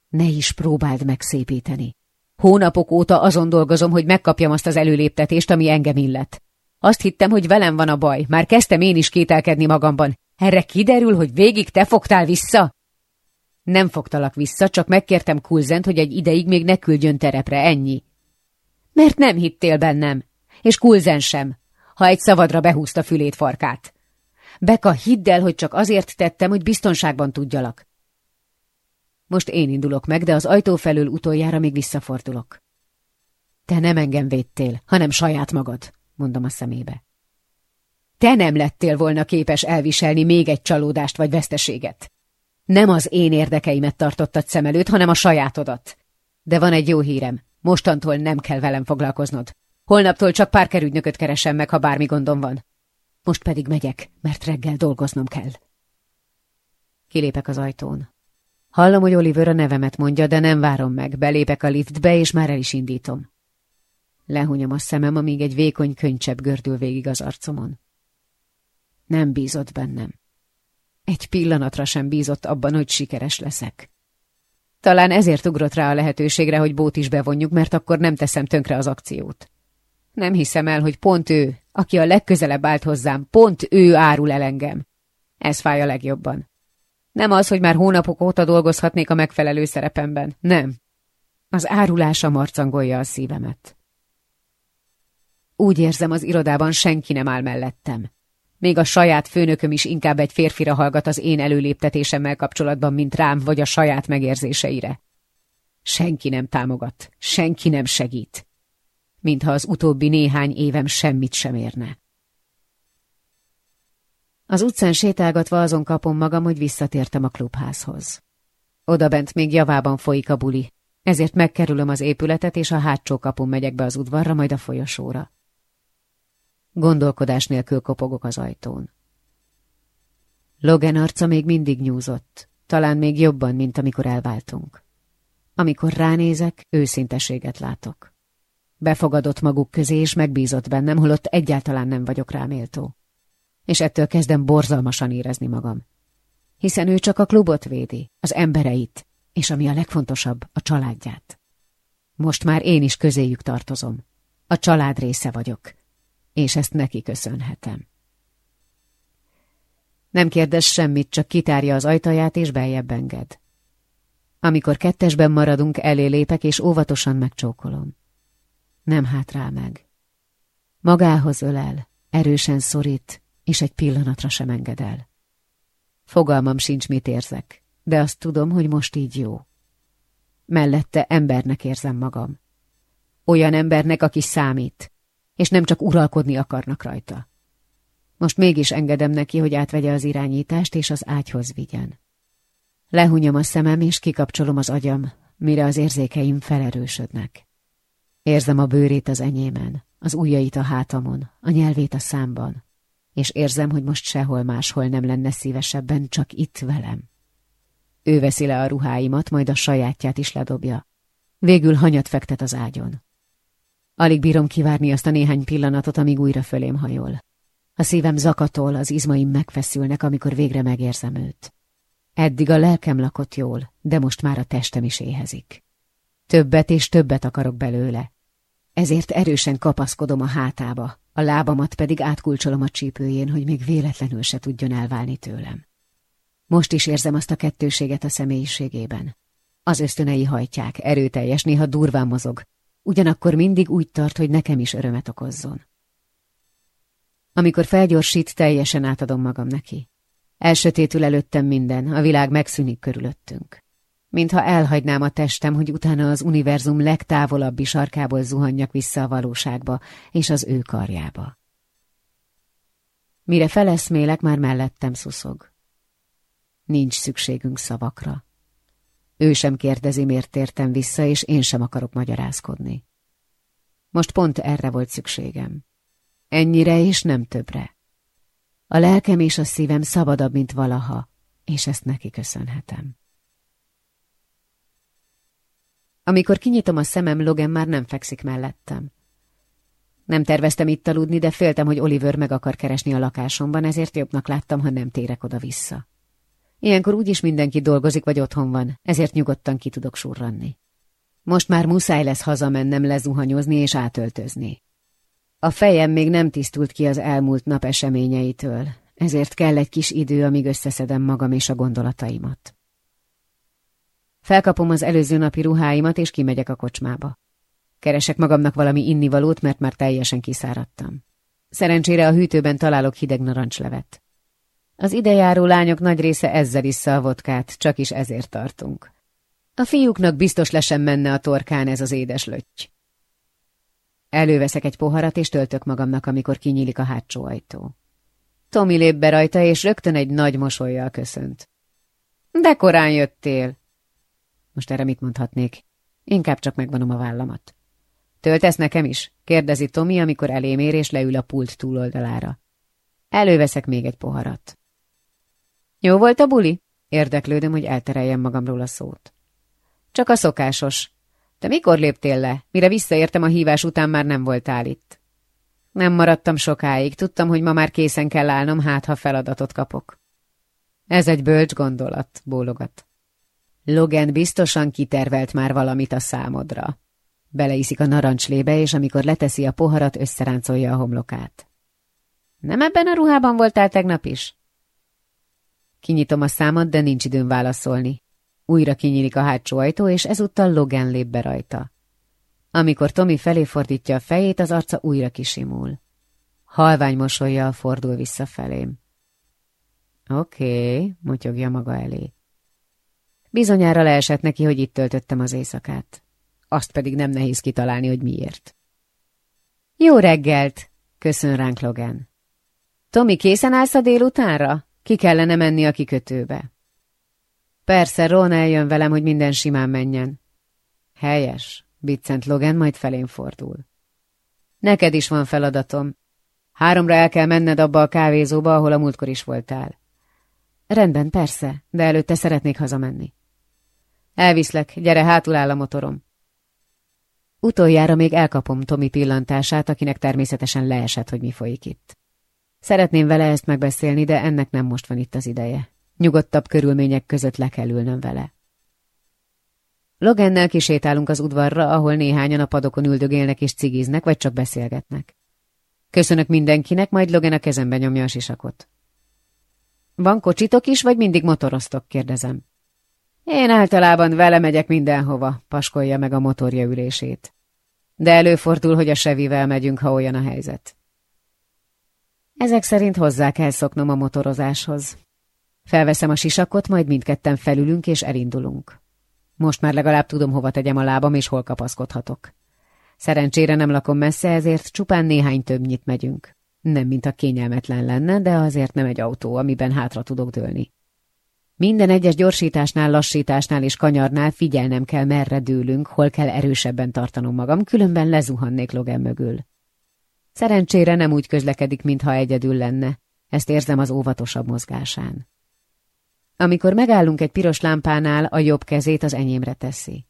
Ne is próbáld megszépíteni. Hónapok óta azon dolgozom, hogy megkapjam azt az előléptetést, ami engem illet. Azt hittem, hogy velem van a baj. Már kezdtem én is kételkedni magamban. Erre kiderül, hogy végig te fogtál vissza? Nem fogtalak vissza, csak megkértem Kulzent, hogy egy ideig még ne küldjön terepre, ennyi. Mert nem hittél bennem, és Kulzen sem, ha egy szavadra behúzta fülét farkát. Beka, hidd el, hogy csak azért tettem, hogy biztonságban tudjalak. Most én indulok meg, de az ajtó felől utoljára még visszafordulok. Te nem engem védtél, hanem saját magad, mondom a szemébe. Te nem lettél volna képes elviselni még egy csalódást vagy veszteséget. Nem az én érdekeimet tartottad szem előtt, hanem a sajátodat. De van egy jó hírem. Mostantól nem kell velem foglalkoznod. Holnaptól csak pár kerügynököt keresem meg, ha bármi gondom van. Most pedig megyek, mert reggel dolgoznom kell. Kilépek az ajtón. Hallom, hogy Oliver a nevemet mondja, de nem várom meg. Belépek a liftbe, és már el is indítom. Lehunyom a szemem, amíg egy vékony könycsebb gördül végig az arcomon. Nem bízott bennem. Egy pillanatra sem bízott abban, hogy sikeres leszek. Talán ezért ugrott rá a lehetőségre, hogy bót is bevonjuk, mert akkor nem teszem tönkre az akciót. Nem hiszem el, hogy pont ő, aki a legközelebb állt hozzám, pont ő árul el engem. Ez fáj a legjobban. Nem az, hogy már hónapok óta dolgozhatnék a megfelelő szerepemben. Nem. Az árulása marcangolja a szívemet. Úgy érzem, az irodában senki nem áll mellettem. Még a saját főnököm is inkább egy férfira hallgat az én előléptetésemmel kapcsolatban, mint rám vagy a saját megérzéseire. Senki nem támogat, senki nem segít. Mintha az utóbbi néhány évem semmit sem érne. Az utcán sétálgatva azon kapom magam, hogy visszatértem a klubházhoz. Oda bent még javában folyik a buli, ezért megkerülöm az épületet, és a hátsó kapun megyek be az udvarra, majd a folyosóra. Gondolkodás nélkül kopogok az ajtón. Logan arca még mindig nyúzott, talán még jobban, mint amikor elváltunk. Amikor ránézek, őszinteséget látok. Befogadott maguk közé, és megbízott bennem, holott egyáltalán nem vagyok ráméltó. És ettől kezdem borzalmasan érezni magam. Hiszen ő csak a klubot védi, az embereit, és ami a legfontosabb, a családját. Most már én is közéjük tartozom. A család része vagyok, és ezt neki köszönhetem. Nem kérdez semmit, csak kitárja az ajtaját, és beljebb enged. Amikor kettesben maradunk, elé lépek, és óvatosan megcsókolom. Nem hátrál meg. Magához ölel, erősen szorít, és egy pillanatra sem enged el. Fogalmam sincs, mit érzek, de azt tudom, hogy most így jó. Mellette embernek érzem magam. Olyan embernek, aki számít, és nem csak uralkodni akarnak rajta. Most mégis engedem neki, hogy átvegye az irányítást, és az ágyhoz vigyen. Lehunyom a szemem, és kikapcsolom az agyam, mire az érzékeim felerősödnek. Érzem a bőrét az enyémen, az ujjait a hátamon, a nyelvét a számban, és érzem, hogy most sehol máshol nem lenne szívesebben, csak itt velem. Ő veszi le a ruháimat, majd a sajátját is ledobja. Végül hanyat fektet az ágyon. Alig bírom kivárni azt a néhány pillanatot, amíg újra fölém hajol. A szívem zakatol, az izmaim megfeszülnek, amikor végre megérzem őt. Eddig a lelkem lakott jól, de most már a testem is éhezik. Többet és többet akarok belőle. Ezért erősen kapaszkodom a hátába, a lábamat pedig átkulcsolom a csípőjén, hogy még véletlenül se tudjon elválni tőlem. Most is érzem azt a kettőséget a személyiségében. Az ösztönei hajtják, erőteljes, néha durván mozog, ugyanakkor mindig úgy tart, hogy nekem is örömet okozzon. Amikor felgyorsít, teljesen átadom magam neki. Elsötétül előttem minden, a világ megszűnik körülöttünk. Mintha elhagynám a testem, hogy utána az univerzum legtávolabbi sarkából zuhanjak vissza a valóságba és az ő karjába. Mire feleszmélek, már mellettem szuszog. Nincs szükségünk szavakra. Ő sem kérdezi, miért tértem vissza, és én sem akarok magyarázkodni. Most pont erre volt szükségem. Ennyire és nem többre. A lelkem és a szívem szabadabb, mint valaha, és ezt neki köszönhetem. Amikor kinyitom a szemem, Logan már nem fekszik mellettem. Nem terveztem itt aludni, de féltem, hogy Oliver meg akar keresni a lakásomban, ezért jobbnak láttam, ha nem térek oda-vissza. Ilyenkor úgyis mindenki dolgozik vagy otthon van, ezért nyugodtan ki tudok surranni. Most már muszáj lesz hazamennem lezuhanyozni és átöltözni. A fejem még nem tisztult ki az elmúlt nap eseményeitől, ezért kell egy kis idő, amíg összeszedem magam és a gondolataimat. Felkapom az előző napi ruháimat, és kimegyek a kocsmába. Keresek magamnak valami innivalót, mert már teljesen kiszáradtam. Szerencsére a hűtőben találok hideg narancslevet. Az idejáró lányok nagy része ezzel issza a vodkát, csak is ezért tartunk. A fiúknak biztos lesen menne a torkán ez az édes lötty. Előveszek egy poharat, és töltök magamnak, amikor kinyílik a hátsó ajtó. Tomi lép be rajta, és rögtön egy nagy mosolyjal köszönt. De korán jöttél. Most erre mit mondhatnék? Inkább csak megvonom a vállamat. Töltesz nekem is? kérdezi Tomi, amikor elém ér és leül a pult túloldalára. Előveszek még egy poharat. Jó volt a buli? Érdeklődöm, hogy eltereljem magamról a szót. Csak a szokásos. Te mikor léptél le? Mire visszaértem a hívás után már nem voltál itt. Nem maradtam sokáig, tudtam, hogy ma már készen kell állnom, hát ha feladatot kapok. Ez egy bölcs gondolat, bólogat. Logan biztosan kitervelt már valamit a számodra. Beleiszik a narancslébe, és amikor leteszi a poharat, összeráncolja a homlokát. Nem ebben a ruhában voltál tegnap is? Kinyitom a számat, de nincs időm válaszolni. Újra kinyílik a hátsó ajtó, és ezúttal Logan lép be rajta. Amikor Tommy felé fordítja a fejét, az arca újra kisimul. Halvány mosolyjal fordul vissza felém. Oké, okay, motyogja maga elé. Bizonyára leesett neki, hogy itt töltöttem az éjszakát. Azt pedig nem nehéz kitalálni, hogy miért. Jó reggelt! Köszön ránk Logan. Tomi, készen állsz a délutánra? Ki kellene menni a kikötőbe. Persze, Ron eljön velem, hogy minden simán menjen. Helyes, biccent Logan, majd felén fordul. Neked is van feladatom. Háromra el kell menned abba a kávézóba, ahol a múltkor is voltál. Rendben, persze, de előtte szeretnék hazamenni. Elviszlek, gyere, hátul áll a motorom. Utoljára még elkapom Tomi pillantását, akinek természetesen leesett, hogy mi folyik itt. Szeretném vele ezt megbeszélni, de ennek nem most van itt az ideje. Nyugodtabb körülmények között le kell ülnöm vele. Logennel kisétálunk az udvarra, ahol néhányan a padokon üldögélnek és cigiznek, vagy csak beszélgetnek. Köszönök mindenkinek, majd Logan a kezembe nyomja a sisakot. Van kocsitok is, vagy mindig motoroztok? kérdezem. Én általában vele megyek mindenhova, paskolja meg a motorja ülését. De előfordul, hogy a sevivel megyünk, ha olyan a helyzet. Ezek szerint hozzá kell szoknom a motorozáshoz. Felveszem a sisakot, majd mindketten felülünk és elindulunk. Most már legalább tudom, hova tegyem a lábam és hol kapaszkodhatok. Szerencsére nem lakom messze, ezért csupán néhány többnyit megyünk. Nem, mint a kényelmetlen lenne, de azért nem egy autó, amiben hátra tudok dőlni. Minden egyes gyorsításnál, lassításnál és kanyarnál figyelnem kell, merre dőlünk, hol kell erősebben tartanom magam, különben lezuhannék Logan mögül. Szerencsére nem úgy közlekedik, mintha egyedül lenne. Ezt érzem az óvatosabb mozgásán. Amikor megállunk egy piros lámpánál, a jobb kezét az enyémre teszi.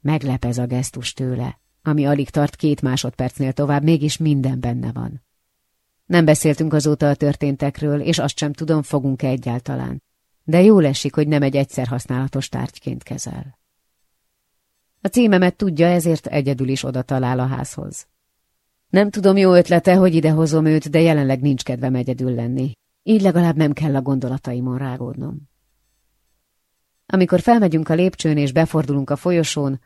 Meglep ez a gesztus tőle, ami alig tart két másodpercnél tovább, mégis minden benne van. Nem beszéltünk azóta a történtekről, és azt sem tudom, fogunk-e egyáltalán. De jól esik, hogy nem egy egyszer használatos tárgyként kezel. A címemet tudja, ezért egyedül is oda talál a házhoz. Nem tudom, jó ötlete, hogy idehozom őt, de jelenleg nincs kedvem egyedül lenni. Így legalább nem kell a gondolataimon rágódnom. Amikor felmegyünk a lépcsőn és befordulunk a folyosón,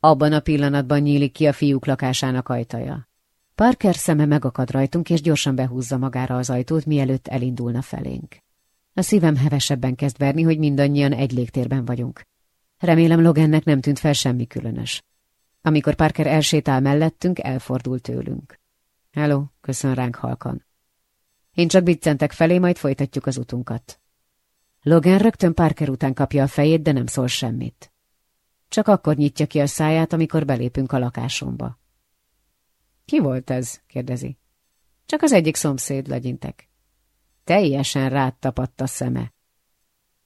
abban a pillanatban nyílik ki a fiúk lakásának ajtaja. Parker szeme megakad rajtunk, és gyorsan behúzza magára az ajtót, mielőtt elindulna felénk. A szívem hevesebben kezd verni, hogy mindannyian egy légtérben vagyunk. Remélem Logannek nem tűnt fel semmi különös. Amikor Parker elsétál mellettünk, elfordult tőlünk. Hello, köszön ránk halkan. Én csak biccentek felé, majd folytatjuk az utunkat. Logan rögtön Parker után kapja a fejét, de nem szól semmit. Csak akkor nyitja ki a száját, amikor belépünk a lakásomba. Ki volt ez? kérdezi. Csak az egyik szomszéd, legyintek. Teljesen rád tapadt a szeme.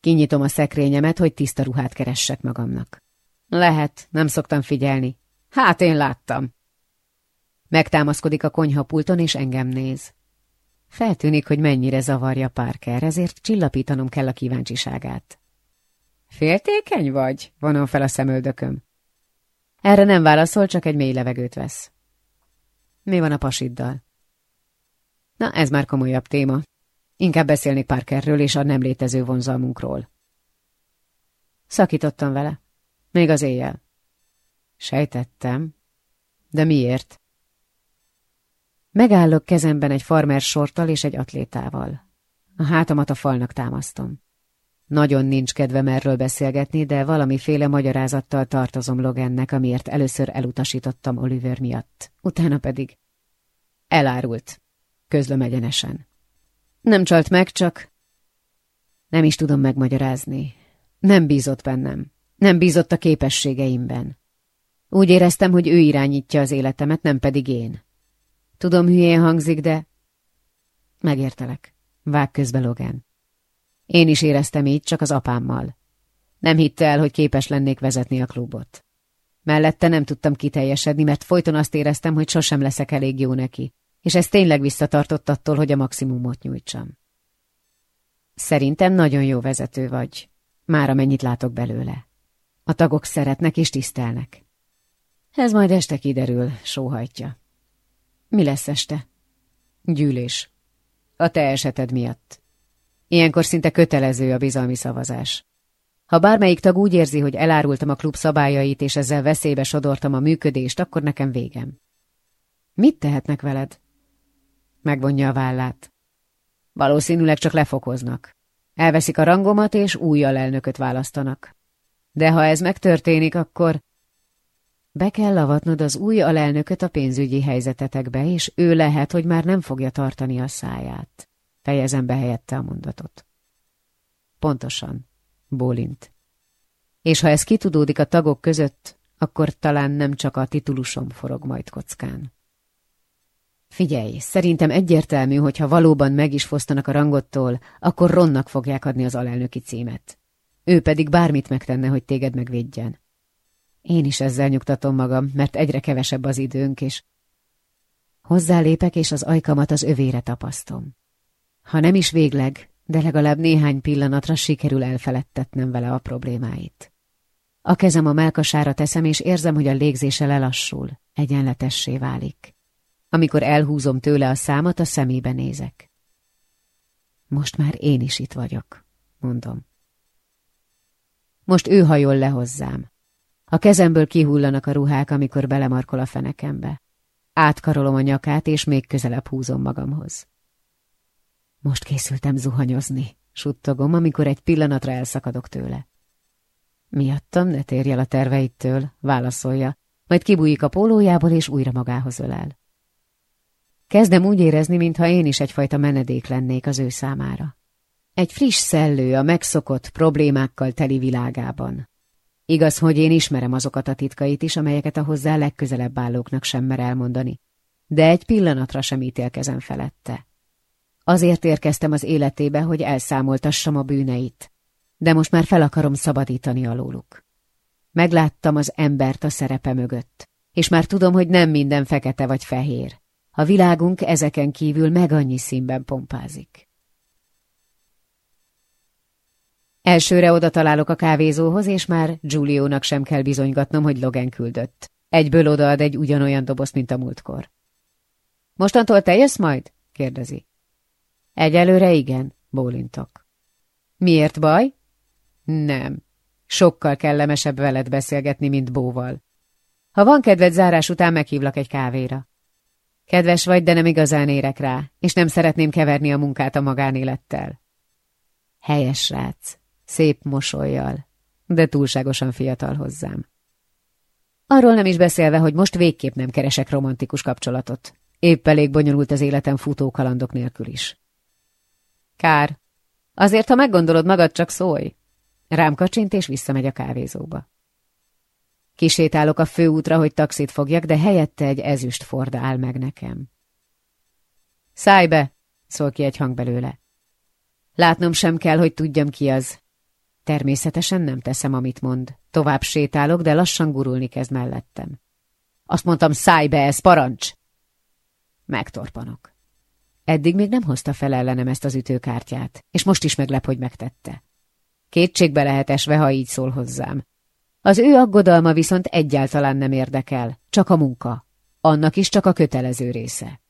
Kinyitom a szekrényemet, hogy tiszta ruhát keressek magamnak. Lehet, nem szoktam figyelni. Hát én láttam. Megtámaszkodik a konyhapulton, és engem néz. Feltűnik, hogy mennyire zavarja Parker, ezért csillapítanom kell a kíváncsiságát. Féltékeny vagy? Vonom fel a szemöldököm. Erre nem válaszol, csak egy mély levegőt vesz. Mi van a pasiddal? Na, ez már komolyabb téma. Inkább beszélnék Parkerről és a nem létező vonzalmunkról. Szakítottam vele. Még az éjjel. Sejtettem. De miért? Megállok kezemben egy farmer sorttal és egy atlétával. A hátamat a falnak támasztom. Nagyon nincs kedvem erről beszélgetni, de valamiféle magyarázattal tartozom Logannek, amiért először elutasítottam Oliver miatt. Utána pedig elárult. Közlöm egyenesen. Nem csalt meg, csak nem is tudom megmagyarázni. Nem bízott bennem. Nem bízott a képességeimben. Úgy éreztem, hogy ő irányítja az életemet, nem pedig én. Tudom, hülyén hangzik, de... Megértelek. Vág közbe Logan. Én is éreztem így, csak az apámmal. Nem hitte el, hogy képes lennék vezetni a klubot. Mellette nem tudtam kiteljesedni, mert folyton azt éreztem, hogy sosem leszek elég jó neki, és ez tényleg visszatartott attól, hogy a maximumot nyújtsam. Szerintem nagyon jó vezető vagy, már amennyit látok belőle. A tagok szeretnek és tisztelnek. Ez majd este kiderül, sóhajtja. Mi lesz este? Gyűlés. A te eseted miatt. Ilyenkor szinte kötelező a bizalmi szavazás. Ha bármelyik tag úgy érzi, hogy elárultam a klub szabályait, és ezzel veszélybe sodortam a működést, akkor nekem végem. Mit tehetnek veled? Megvonja a vállát. Valószínűleg csak lefokoznak. Elveszik a rangomat, és új alelnököt választanak. De ha ez megtörténik, akkor be kell avatnod az új alelnököt a pénzügyi helyzetetekbe, és ő lehet, hogy már nem fogja tartani a száját. Fejezem be helyette a mondatot. Pontosan, bólint. És ha ez kitudódik a tagok között, akkor talán nem csak a titulusom forog majd kockán. Figyelj, szerintem egyértelmű, hogy ha valóban meg is fosztanak a rangottól, akkor Ronnak fogják adni az alelnöki címet. Ő pedig bármit megtenne, hogy téged megvédjen. Én is ezzel nyugtatom magam, mert egyre kevesebb az időnk, és hozzálépek, és az ajkamat az övére tapasztom. Ha nem is végleg, de legalább néhány pillanatra sikerül elfeledtetnem vele a problémáit. A kezem a melkasára teszem, és érzem, hogy a légzése lelassul, egyenletessé válik. Amikor elhúzom tőle a számat, a szemébe nézek. Most már én is itt vagyok, mondom. Most ő hajol le hozzám. A kezemből kihullanak a ruhák, amikor belemarkol a fenekembe. Átkarolom a nyakát, és még közelebb húzom magamhoz. Most készültem zuhanyozni, suttogom, amikor egy pillanatra elszakadok tőle. Miattam ne térj el a terveittől, válaszolja, majd kibújik a pólójából, és újra magához ölel. Kezdem úgy érezni, mintha én is egyfajta menedék lennék az ő számára. Egy friss szellő a megszokott, problémákkal teli világában. Igaz, hogy én ismerem azokat a titkait is, amelyeket a hozzá legközelebb állóknak sem mer elmondani, de egy pillanatra sem ítélkezem felette. Azért érkeztem az életébe, hogy elszámoltassam a bűneit, de most már fel akarom szabadítani alóluk. Megláttam az embert a szerepe mögött, és már tudom, hogy nem minden fekete vagy fehér. A világunk ezeken kívül meg annyi színben pompázik. Elsőre oda találok a kávézóhoz, és már Giuliónak sem kell bizonygatnom, hogy Logan küldött. Egyből odaad egy ugyanolyan dobozt, mint a múltkor. Mostantól te jössz majd? kérdezi. Egyelőre igen, bólintok. Miért baj? Nem. Sokkal kellemesebb veled beszélgetni, mint Bóval. Ha van kedved zárás után, meghívlak egy kávéra. Kedves vagy, de nem igazán érek rá, és nem szeretném keverni a munkát a magánélettel. Helyes srác, szép mosolyjal, de túlságosan fiatal hozzám. Arról nem is beszélve, hogy most végképp nem keresek romantikus kapcsolatot. Épp elég bonyolult az életem futó kalandok nélkül is. Kár. Azért, ha meggondolod magad, csak szólj. Rám kacsint, és visszamegy a kávézóba. Kisétálok a főútra, hogy taxit fogjak, de helyette egy ezüst Ford áll meg nekem. Szállj be! szól ki egy hang belőle. Látnom sem kell, hogy tudjam ki az. Természetesen nem teszem, amit mond. Tovább sétálok, de lassan gurulni kezd mellettem. Azt mondtam, szállj be, ez parancs! Megtorpanok. Eddig még nem hozta fel ellenem ezt az ütőkártyát, és most is meglep, hogy megtette. Kétségbe lehet esve, ha így szól hozzám. Az ő aggodalma viszont egyáltalán nem érdekel, csak a munka. annak is csak a kötelező része.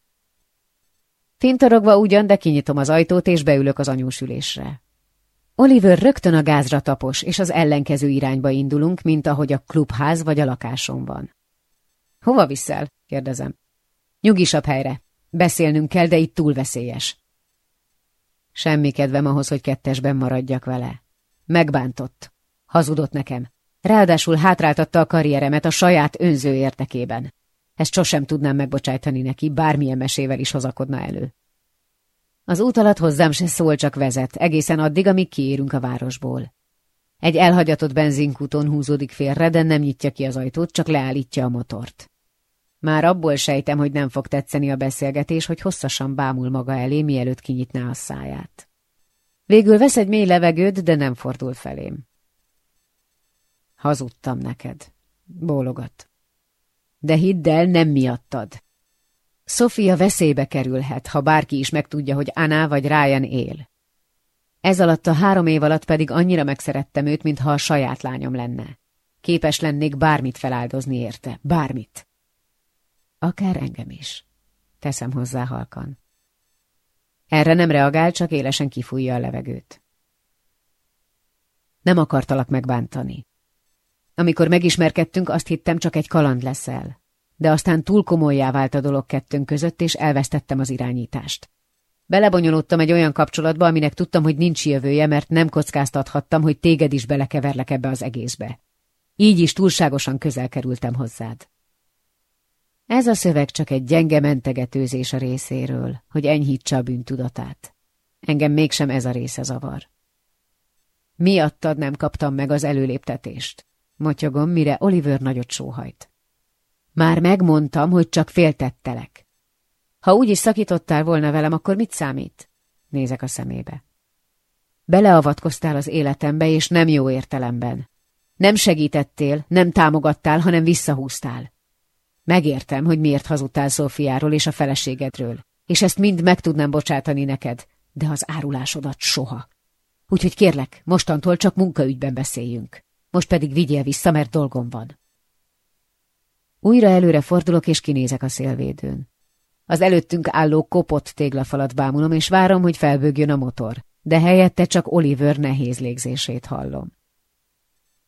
Fintorogva ugyan, de kinyitom az ajtót, és beülök az anyósülésre. Oliver rögtön a gázra tapos, és az ellenkező irányba indulunk, mint ahogy a klubház vagy a lakásom van. Hova viszel? kérdezem. Nyugisabb helyre. Beszélnünk kell, de itt túl veszélyes. Semmi kedvem ahhoz, hogy kettesben maradjak vele. Megbántott. Hazudott nekem. Ráadásul hátráltatta a karrieremet a saját önző értekében. Ezt sosem tudnám megbocsájtani neki, bármilyen mesével is hozakodna elő. Az út alatt hozzám se szól, csak vezet, egészen addig, amíg kiérünk a városból. Egy elhagyatott benzinkúton húzódik félre, de nem nyitja ki az ajtót, csak leállítja a motort. Már abból sejtem, hogy nem fog tetszeni a beszélgetés, hogy hosszasan bámul maga elé, mielőtt kinyitná a száját. Végül vesz egy mély levegőt, de nem fordul felém. Hazudtam neked. Bólogat. De hidd el, nem miattad. Sofia veszélybe kerülhet, ha bárki is megtudja, hogy Anna vagy Ryan él. Ez alatt a három év alatt pedig annyira megszerettem őt, mintha a saját lányom lenne. Képes lennék bármit feláldozni érte, bármit. Akár engem is. Teszem hozzá halkan. Erre nem reagál, csak élesen kifújja a levegőt. Nem akartalak megbántani. Amikor megismerkedtünk, azt hittem, csak egy kaland leszel. De aztán túl komolyá vált a dolog kettőnk között, és elvesztettem az irányítást. Belebonyolódtam egy olyan kapcsolatba, aminek tudtam, hogy nincs jövője, mert nem kockáztathattam, hogy téged is belekeverlek ebbe az egészbe. Így is túlságosan közel kerültem hozzád. Ez a szöveg csak egy gyenge mentegetőzés a részéről, hogy enyhítse a bűntudatát. Engem mégsem ez a része zavar. Miattad nem kaptam meg az előléptetést. Motyogom, mire Oliver nagyot sóhajt. Már megmondtam, hogy csak féltettelek. Ha úgy is szakítottál volna velem, akkor mit számít? Nézek a szemébe. Beleavatkoztál az életembe, és nem jó értelemben. Nem segítettél, nem támogattál, hanem visszahúztál. Megértem, hogy miért hazudtál Szófiáról és a feleségedről, és ezt mind meg tudnám bocsátani neked, de az árulásodat soha. Úgyhogy kérlek, mostantól csak munkaügyben beszéljünk. Most pedig vigyél vissza, mert dolgom van. Újra előre fordulok, és kinézek a szélvédőn. Az előttünk álló kopott téglafalat bámulom, és várom, hogy felbőgjön a motor, de helyette csak Oliver nehéz légzését hallom.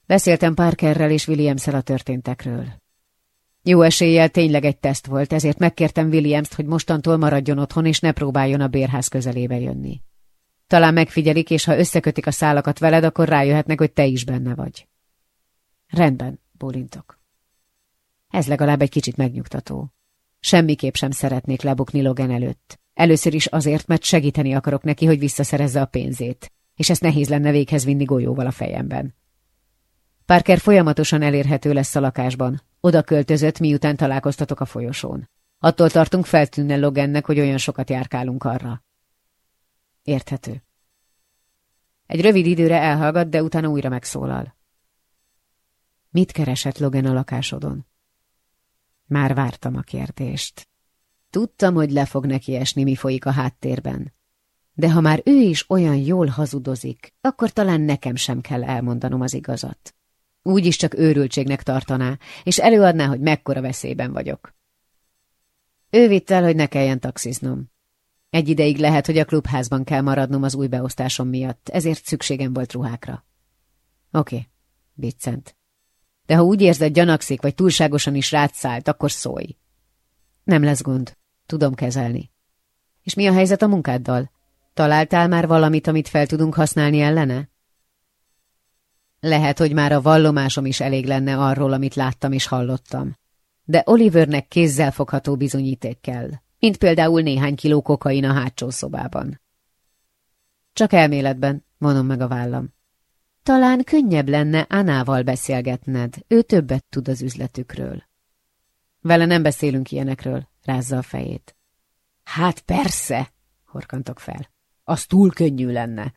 Beszéltem Parkerrel és Williamszel a történtekről. Jó eséllyel tényleg egy teszt volt, ezért megkértem Williams-t, hogy mostantól maradjon otthon, és ne próbáljon a bérház közelébe jönni. Talán megfigyelik, és ha összekötik a szálakat veled, akkor rájöhetnek, hogy te is benne vagy. Rendben, bólintok. Ez legalább egy kicsit megnyugtató. Semmiképp sem szeretnék lebukni Logan előtt. Először is azért, mert segíteni akarok neki, hogy visszaszerezze a pénzét, és ezt nehéz lenne véghez vinni golyóval a fejemben. Parker folyamatosan elérhető lesz a lakásban. Oda költözött, miután találkoztatok a folyosón. Attól tartunk feltűnne Logannek, hogy olyan sokat járkálunk arra. Érthető. Egy rövid időre elhallgat, de utána újra megszólal. Mit keresett Logan a lakásodon? Már vártam a kérdést. Tudtam, hogy le fog neki esni, mi folyik a háttérben. De ha már ő is olyan jól hazudozik, akkor talán nekem sem kell elmondanom az igazat. Úgyis csak őrültségnek tartaná, és előadná, hogy mekkora veszélyben vagyok. Ő vitt el, hogy ne kelljen taxiznom. Egy ideig lehet, hogy a klubházban kell maradnom az új beosztásom miatt, ezért szükségem volt ruhákra. Oké, okay. biccent. De ha úgy érzed, gyanakszik, vagy túlságosan is rátszállt, akkor szólj. Nem lesz gond. Tudom kezelni. És mi a helyzet a munkáddal? Találtál már valamit, amit fel tudunk használni ellene? Lehet, hogy már a vallomásom is elég lenne arról, amit láttam és hallottam. De Olivernek kézzel fogható bizonyíték kell, mint például néhány kiló kokain a hátsó szobában. Csak elméletben, vonom meg a vállam. Talán könnyebb lenne Anával beszélgetned, ő többet tud az üzletükről. Vele nem beszélünk ilyenekről, rázza a fejét. Hát persze, horkantok fel. Az túl könnyű lenne.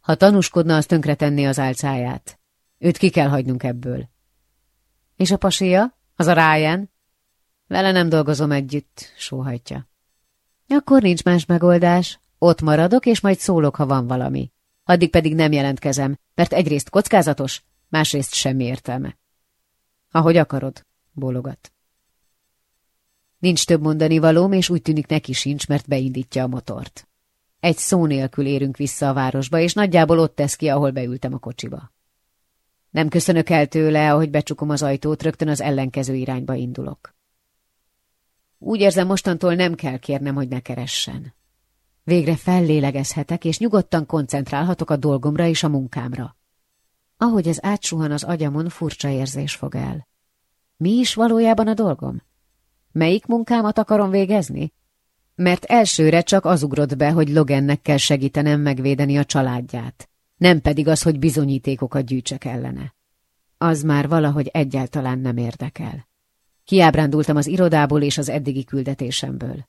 Ha tanúskodna, az tönkretenné az álcáját. Őt ki kell hagynunk ebből. És a pasia? Az a Ryan? Vele nem dolgozom együtt, sóhajtja. Akkor nincs más megoldás. Ott maradok, és majd szólok, ha van valami. Addig pedig nem jelentkezem, mert egyrészt kockázatos, másrészt semmi értelme. Ahogy akarod, bólogat. Nincs több mondani valóm, és úgy tűnik neki sincs, mert beindítja a motort. Egy szó nélkül érünk vissza a városba, és nagyjából ott tesz ki, ahol beültem a kocsiba. Nem köszönök el tőle, ahogy becsukom az ajtót, rögtön az ellenkező irányba indulok. Úgy érzem, mostantól nem kell kérnem, hogy ne keressen. Végre fellélegezhetek, és nyugodtan koncentrálhatok a dolgomra és a munkámra. Ahogy ez átsuhan az agyamon, furcsa érzés fog el. Mi is valójában a dolgom? Melyik munkámat akarom végezni? Mert elsőre csak az ugrott be, hogy Logannek kell segítenem megvédeni a családját, nem pedig az, hogy bizonyítékokat gyűjtsek ellene. Az már valahogy egyáltalán nem érdekel. Kiábrándultam az irodából és az eddigi küldetésemből.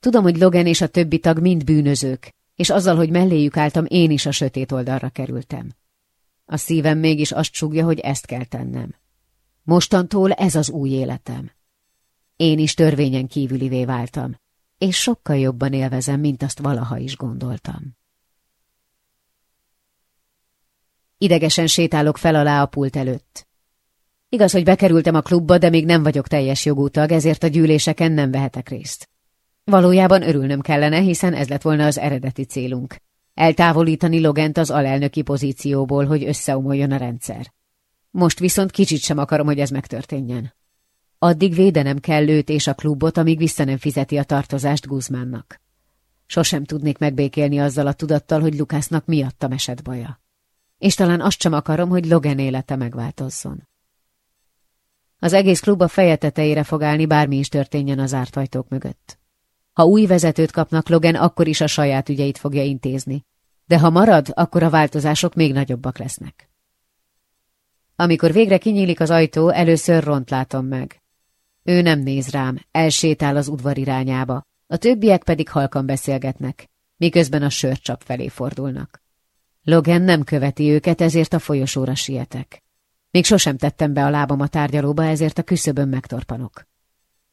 Tudom, hogy Logan és a többi tag mind bűnözők, és azzal, hogy melléjük álltam, én is a sötét oldalra kerültem. A szívem mégis azt sugja, hogy ezt kell tennem. Mostantól ez az új életem. Én is törvényen kívülivé váltam, és sokkal jobban élvezem, mint azt valaha is gondoltam. Idegesen sétálok fel alá a pult előtt. Igaz, hogy bekerültem a klubba, de még nem vagyok teljes jogú tag, ezért a gyűléseken nem vehetek részt. Valójában örülnöm kellene, hiszen ez lett volna az eredeti célunk. Eltávolítani Logent az alelnöki pozícióból, hogy összeomoljon a rendszer. Most viszont kicsit sem akarom, hogy ez megtörténjen. Addig védenem kell őt és a klubot, amíg vissza nem fizeti a tartozást Guzmánnak. Sosem tudnék megbékélni azzal a tudattal, hogy Lukásznak miattam esett baja. És talán azt sem akarom, hogy Logan élete megváltozzon. Az egész klub a feje tetejére fog állni, bármi is történjen az zárt ajtók mögött. Ha új vezetőt kapnak Logan, akkor is a saját ügyeit fogja intézni. De ha marad, akkor a változások még nagyobbak lesznek. Amikor végre kinyílik az ajtó, először Ront látom meg. Ő nem néz rám, elsétál az udvar irányába, a többiek pedig halkan beszélgetnek, miközben a sörcsap felé fordulnak. Logan nem követi őket, ezért a folyosóra sietek. Még sosem tettem be a lábam a tárgyalóba, ezért a küszöbön megtorpanok.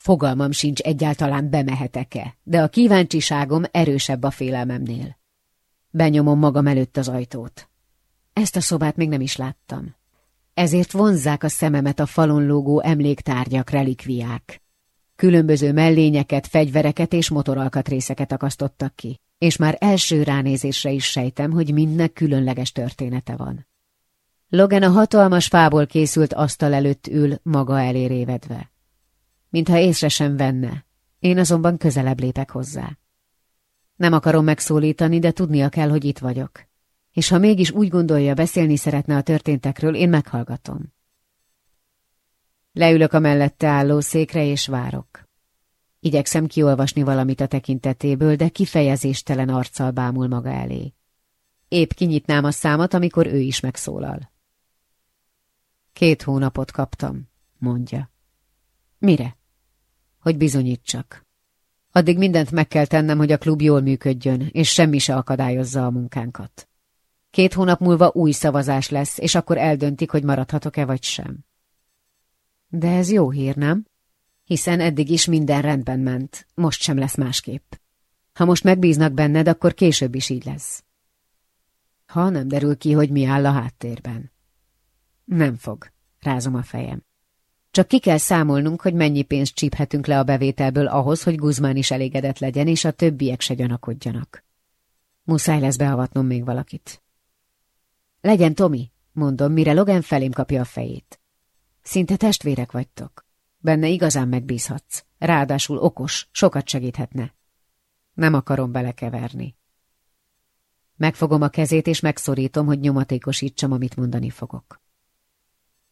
Fogalmam sincs egyáltalán bemehetek-e, de a kíváncsiságom erősebb a félelmemnél. Benyomom magam előtt az ajtót. Ezt a szobát még nem is láttam. Ezért vonzzák a szememet a falon lógó emléktárgyak, relikviák. Különböző mellényeket, fegyvereket és motoralkatrészeket akasztottak ki, és már első ránézésre is sejtem, hogy mindnek különleges története van. Logan a hatalmas fából készült asztal előtt ül, maga elérévedve mintha észre sem venne. Én azonban közelebb lépek hozzá. Nem akarom megszólítani, de tudnia kell, hogy itt vagyok. És ha mégis úgy gondolja, beszélni szeretne a történtekről, én meghallgatom. Leülök a mellette álló székre, és várok. Igyekszem kiolvasni valamit a tekintetéből, de kifejezéstelen arccal bámul maga elé. Épp kinyitnám a számat, amikor ő is megszólal. Két hónapot kaptam, mondja. Mire? Hogy bizonyítsak. Addig mindent meg kell tennem, hogy a klub jól működjön, és semmi se akadályozza a munkánkat. Két hónap múlva új szavazás lesz, és akkor eldöntik, hogy maradhatok-e vagy sem. De ez jó hír, nem? Hiszen eddig is minden rendben ment, most sem lesz másképp. Ha most megbíznak benned, akkor később is így lesz. Ha nem derül ki, hogy mi áll a háttérben. Nem fog, rázom a fejem. Csak ki kell számolnunk, hogy mennyi pénzt csíphetünk le a bevételből ahhoz, hogy Guzmán is elégedett legyen, és a többiek se gyanakodjanak. Muszáj lesz beavatnom még valakit. Legyen Tomi, mondom, mire Logan felém kapja a fejét. Szinte testvérek vagytok. Benne igazán megbízhatsz. Ráadásul okos, sokat segíthetne. Nem akarom belekeverni. Megfogom a kezét, és megszorítom, hogy nyomatékosítsam, amit mondani fogok.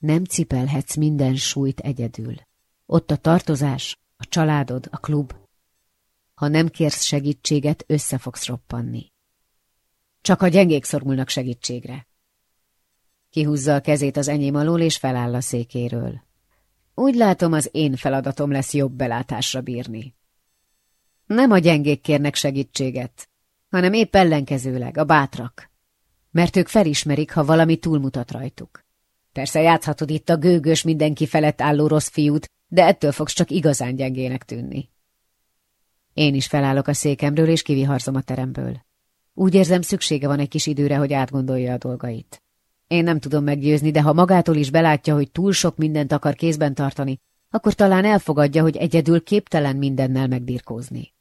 Nem cipelhetsz minden súlyt egyedül. Ott a tartozás, a családod, a klub. Ha nem kérsz segítséget, össze fogsz roppanni. Csak a gyengék szorulnak segítségre. Kihúzza a kezét az enyém alól, és feláll a székéről. Úgy látom, az én feladatom lesz jobb belátásra bírni. Nem a gyengék kérnek segítséget, hanem épp ellenkezőleg a bátrak. Mert ők felismerik, ha valami túlmutat rajtuk. Persze játszhatod itt a gőgös mindenki felett álló rossz fiút, de ettől fogsz csak igazán gyengének tűnni. Én is felállok a székemről, és kiviharzom a teremből. Úgy érzem, szüksége van egy kis időre, hogy átgondolja a dolgait. Én nem tudom meggyőzni, de ha magától is belátja, hogy túl sok mindent akar kézben tartani, akkor talán elfogadja, hogy egyedül képtelen mindennel megbirkózni.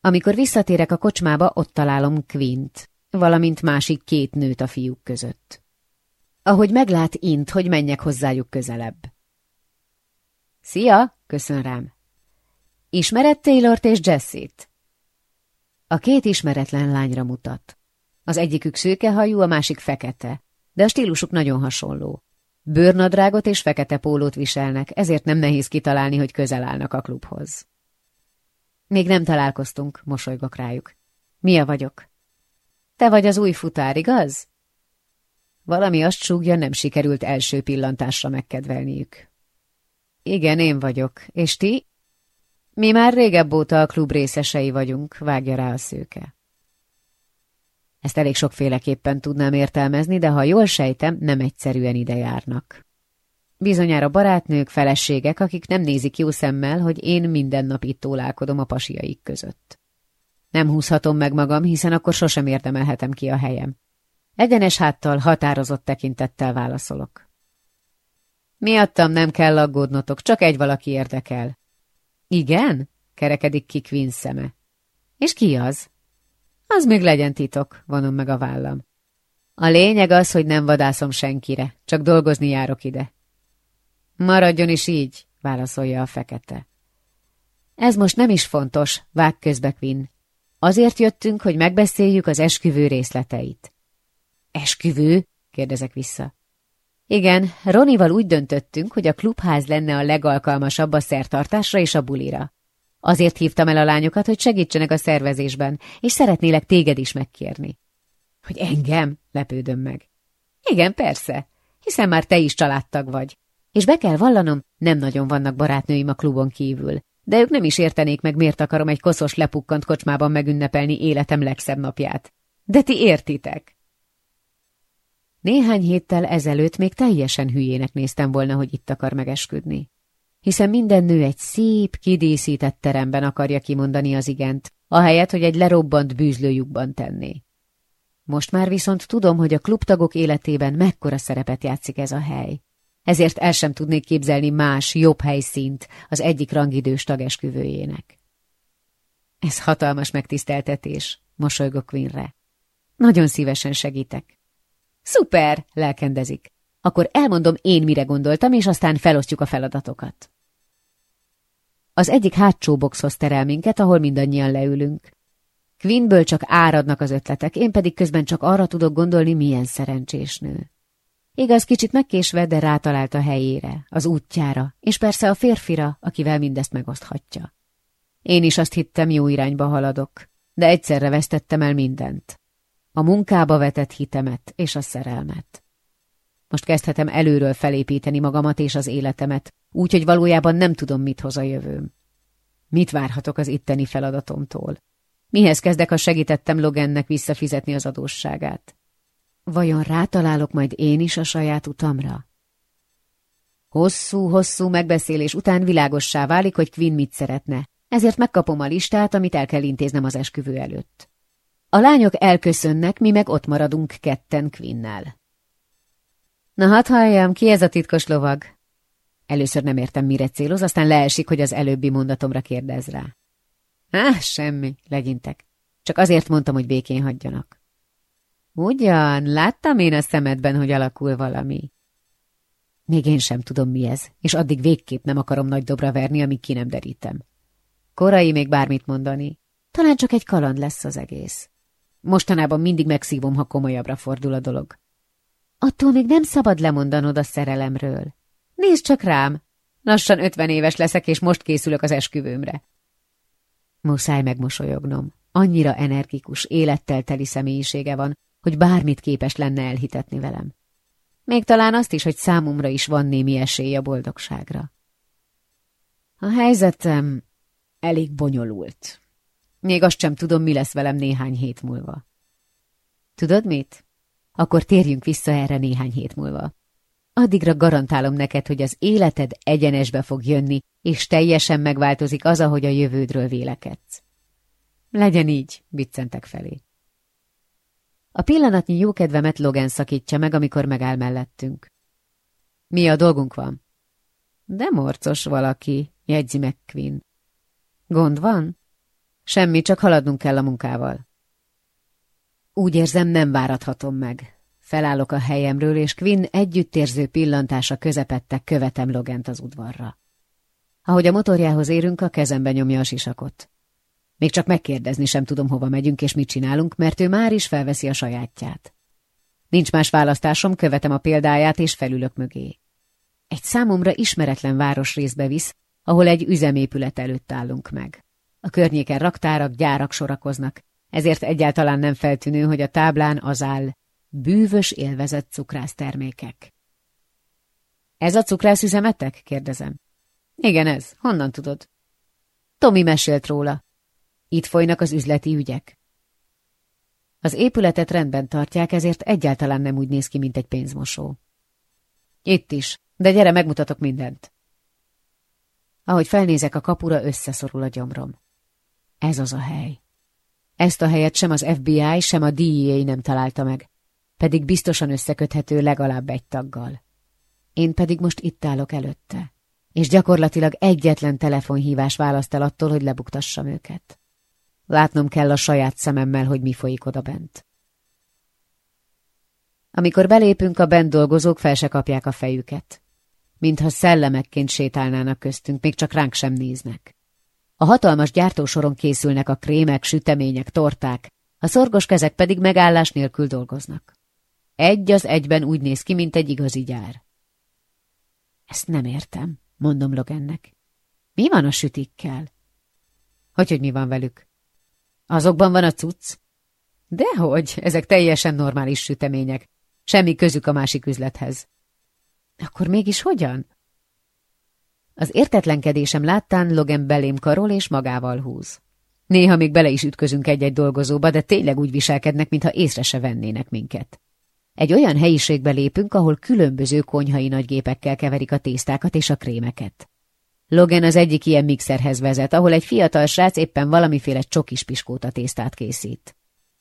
Amikor visszatérek a kocsmába, ott találom Quint, valamint másik két nőt a fiúk között. Ahogy meglát, int, hogy menjek hozzájuk közelebb. Szia, köszön rám. Ismered Taylort és Jessit? A két ismeretlen lányra mutat. Az egyikük szőkehajú, a másik fekete, de a stílusuk nagyon hasonló. Bőrnadrágot és fekete pólót viselnek, ezért nem nehéz kitalálni, hogy közel állnak a klubhoz. Még nem találkoztunk, mosolygok rájuk. Mia vagyok. Te vagy az új futár, igaz? Valami azt súgja, nem sikerült első pillantásra megkedvelniük. Igen, én vagyok. És ti? Mi már régebb óta a klub részesei vagyunk, vágja rá a szőke. Ezt elég sokféleképpen tudnám értelmezni, de ha jól sejtem, nem egyszerűen ide járnak. Bizonyára barátnők, feleségek, akik nem nézik jó szemmel, hogy én minden nap itt tólálkodom a pasiaik között. Nem húzhatom meg magam, hiszen akkor sosem érdemelhetem ki a helyem. Egyenes háttal, határozott tekintettel válaszolok. Miattam nem kell aggódnotok, csak egy valaki érdekel. Igen? kerekedik ki Quinn szeme. És ki az? Az még legyen titok, vonom meg a vállam. A lényeg az, hogy nem vadászom senkire, csak dolgozni járok ide. Maradjon is így, válaszolja a fekete. Ez most nem is fontos, vág közbe Quinn. Azért jöttünk, hogy megbeszéljük az esküvő részleteit. Esküvő? kérdezek vissza. Igen, Ronival úgy döntöttünk, hogy a klubház lenne a legalkalmasabb a szertartásra és a bulira. Azért hívtam el a lányokat, hogy segítsenek a szervezésben, és szeretnélek téged is megkérni. Hogy engem? Lepődöm meg. Igen, persze, hiszen már te is családtag vagy. És be kell vallanom, nem nagyon vannak barátnőim a klubon kívül, de ők nem is értenék meg, miért akarom egy koszos lepukkant kocsmában megünnepelni életem legszebb napját. De ti értitek. Néhány héttel ezelőtt még teljesen hülyének néztem volna, hogy itt akar megesküdni. Hiszen minden nő egy szép, kidíszített teremben akarja kimondani az igent, ahelyett, hogy egy lerobbant bűzlőjukban tenné. Most már viszont tudom, hogy a klubtagok életében mekkora szerepet játszik ez a hely. Ezért el sem tudnék képzelni más, jobb helyszínt az egyik rangidős tagesküvőjének. Ez hatalmas megtiszteltetés, mosolygok Queenre. Nagyon szívesen segítek. Szuper, lelkendezik. Akkor elmondom én, mire gondoltam, és aztán felosztjuk a feladatokat. Az egyik hátsó boxhoz terel minket, ahol mindannyian leülünk. Quinnből csak áradnak az ötletek, én pedig közben csak arra tudok gondolni, milyen szerencsés nő. Igaz, kicsit megkésve, de rátalált a helyére, az útjára, és persze a férfira, akivel mindezt megoszthatja. Én is azt hittem, jó irányba haladok, de egyszerre vesztettem el mindent a munkába vetett hitemet és a szerelmet. Most kezdhetem előről felépíteni magamat és az életemet, úgyhogy valójában nem tudom, mit hoz a jövőm. Mit várhatok az itteni feladatomtól? Mihez kezdek, ha segítettem Logannek visszafizetni az adósságát? Vajon rátalálok majd én is a saját utamra? Hosszú-hosszú megbeszélés után világossá válik, hogy Quinn mit szeretne, ezért megkapom a listát, amit el kell intéznem az esküvő előtt. A lányok elköszönnek, mi meg ott maradunk ketten Quinnel. Na hát halljam, ki ez a titkos lovag? Először nem értem, mire céloz, aztán leesik, hogy az előbbi mondatomra kérdez rá. Á, semmi, legyintek. Csak azért mondtam, hogy békén hagyjanak. Ugyan, láttam én a szemedben, hogy alakul valami. Még én sem tudom, mi ez, és addig végképp nem akarom nagy dobra verni, amíg ki nem derítem. Korai még bármit mondani. Talán csak egy kaland lesz az egész. Mostanában mindig megszívom, ha komolyabbra fordul a dolog. Attól még nem szabad lemondanod a szerelemről. Nézd csak rám! Lassan ötven éves leszek, és most készülök az esküvőmre. Muszáj megmosolyognom. Annyira energikus, élettel teli személyisége van, hogy bármit képes lenne elhitetni velem. Még talán azt is, hogy számomra is van némi esély a boldogságra. A helyzetem elég bonyolult. Még azt sem tudom, mi lesz velem néhány hét múlva. Tudod mit? Akkor térjünk vissza erre néhány hét múlva. Addigra garantálom neked, hogy az életed egyenesbe fog jönni, és teljesen megváltozik az, ahogy a jövődről vélekedsz. Legyen így, biccentek felé. A pillanatnyi jókedvemet Logan szakítja meg, amikor megáll mellettünk. Mi a dolgunk van? De morcos valaki, jegyzi meg Quinn. Gond van? Semmi, csak haladnunk kell a munkával. Úgy érzem, nem várathatom meg. Felállok a helyemről, és Quinn együttérző pillantása közepette követem Logent az udvarra. Ahogy a motorjához érünk, a kezembe nyomja a sisakot. Még csak megkérdezni sem tudom, hova megyünk és mit csinálunk, mert ő már is felveszi a sajátját. Nincs más választásom, követem a példáját és felülök mögé. Egy számomra ismeretlen városrészbe visz, ahol egy üzemépület előtt állunk meg. A környéken raktárak, gyárak sorakoznak, ezért egyáltalán nem feltűnő, hogy a táblán az áll bűvös élvezett cukrásztermékek. Ez a cukrászüzemetek? kérdezem. Igen, ez. Honnan tudod? Tomi mesélt róla. Itt folynak az üzleti ügyek. Az épületet rendben tartják, ezért egyáltalán nem úgy néz ki, mint egy pénzmosó. Itt is, de gyere, megmutatok mindent. Ahogy felnézek a kapura, összeszorul a gyomrom. Ez az a hely. Ezt a helyet sem az FBI, sem a DEA nem találta meg, pedig biztosan összeköthető legalább egy taggal. Én pedig most itt állok előtte, és gyakorlatilag egyetlen telefonhívás választ el attól, hogy lebuktassam őket. Látnom kell a saját szememmel, hogy mi folyik oda bent. Amikor belépünk, a bent dolgozók fel se kapják a fejüket. Mintha szellemekként sétálnának köztünk, még csak ránk sem néznek. A hatalmas gyártósoron készülnek a krémek, sütemények, torták, a szorgos kezek pedig megállás nélkül dolgoznak. Egy az egyben úgy néz ki, mint egy igazi gyár. Ezt nem értem, mondom Logannek. Mi van a sütikkel? Hogy, hogy mi van velük? Azokban van a cucc? Dehogy, ezek teljesen normális sütemények. Semmi közük a másik üzlethez. Akkor mégis hogyan? Az értetlenkedésem láttán Logan belém karol és magával húz. Néha még bele is ütközünk egy-egy dolgozóba, de tényleg úgy viselkednek, mintha észre se vennének minket. Egy olyan helyiségbe lépünk, ahol különböző konyhai nagygépekkel keverik a tésztákat és a krémeket. Logan az egyik ilyen mixerhez vezet, ahol egy fiatal srác éppen valamiféle csokis piskóta tésztát készít.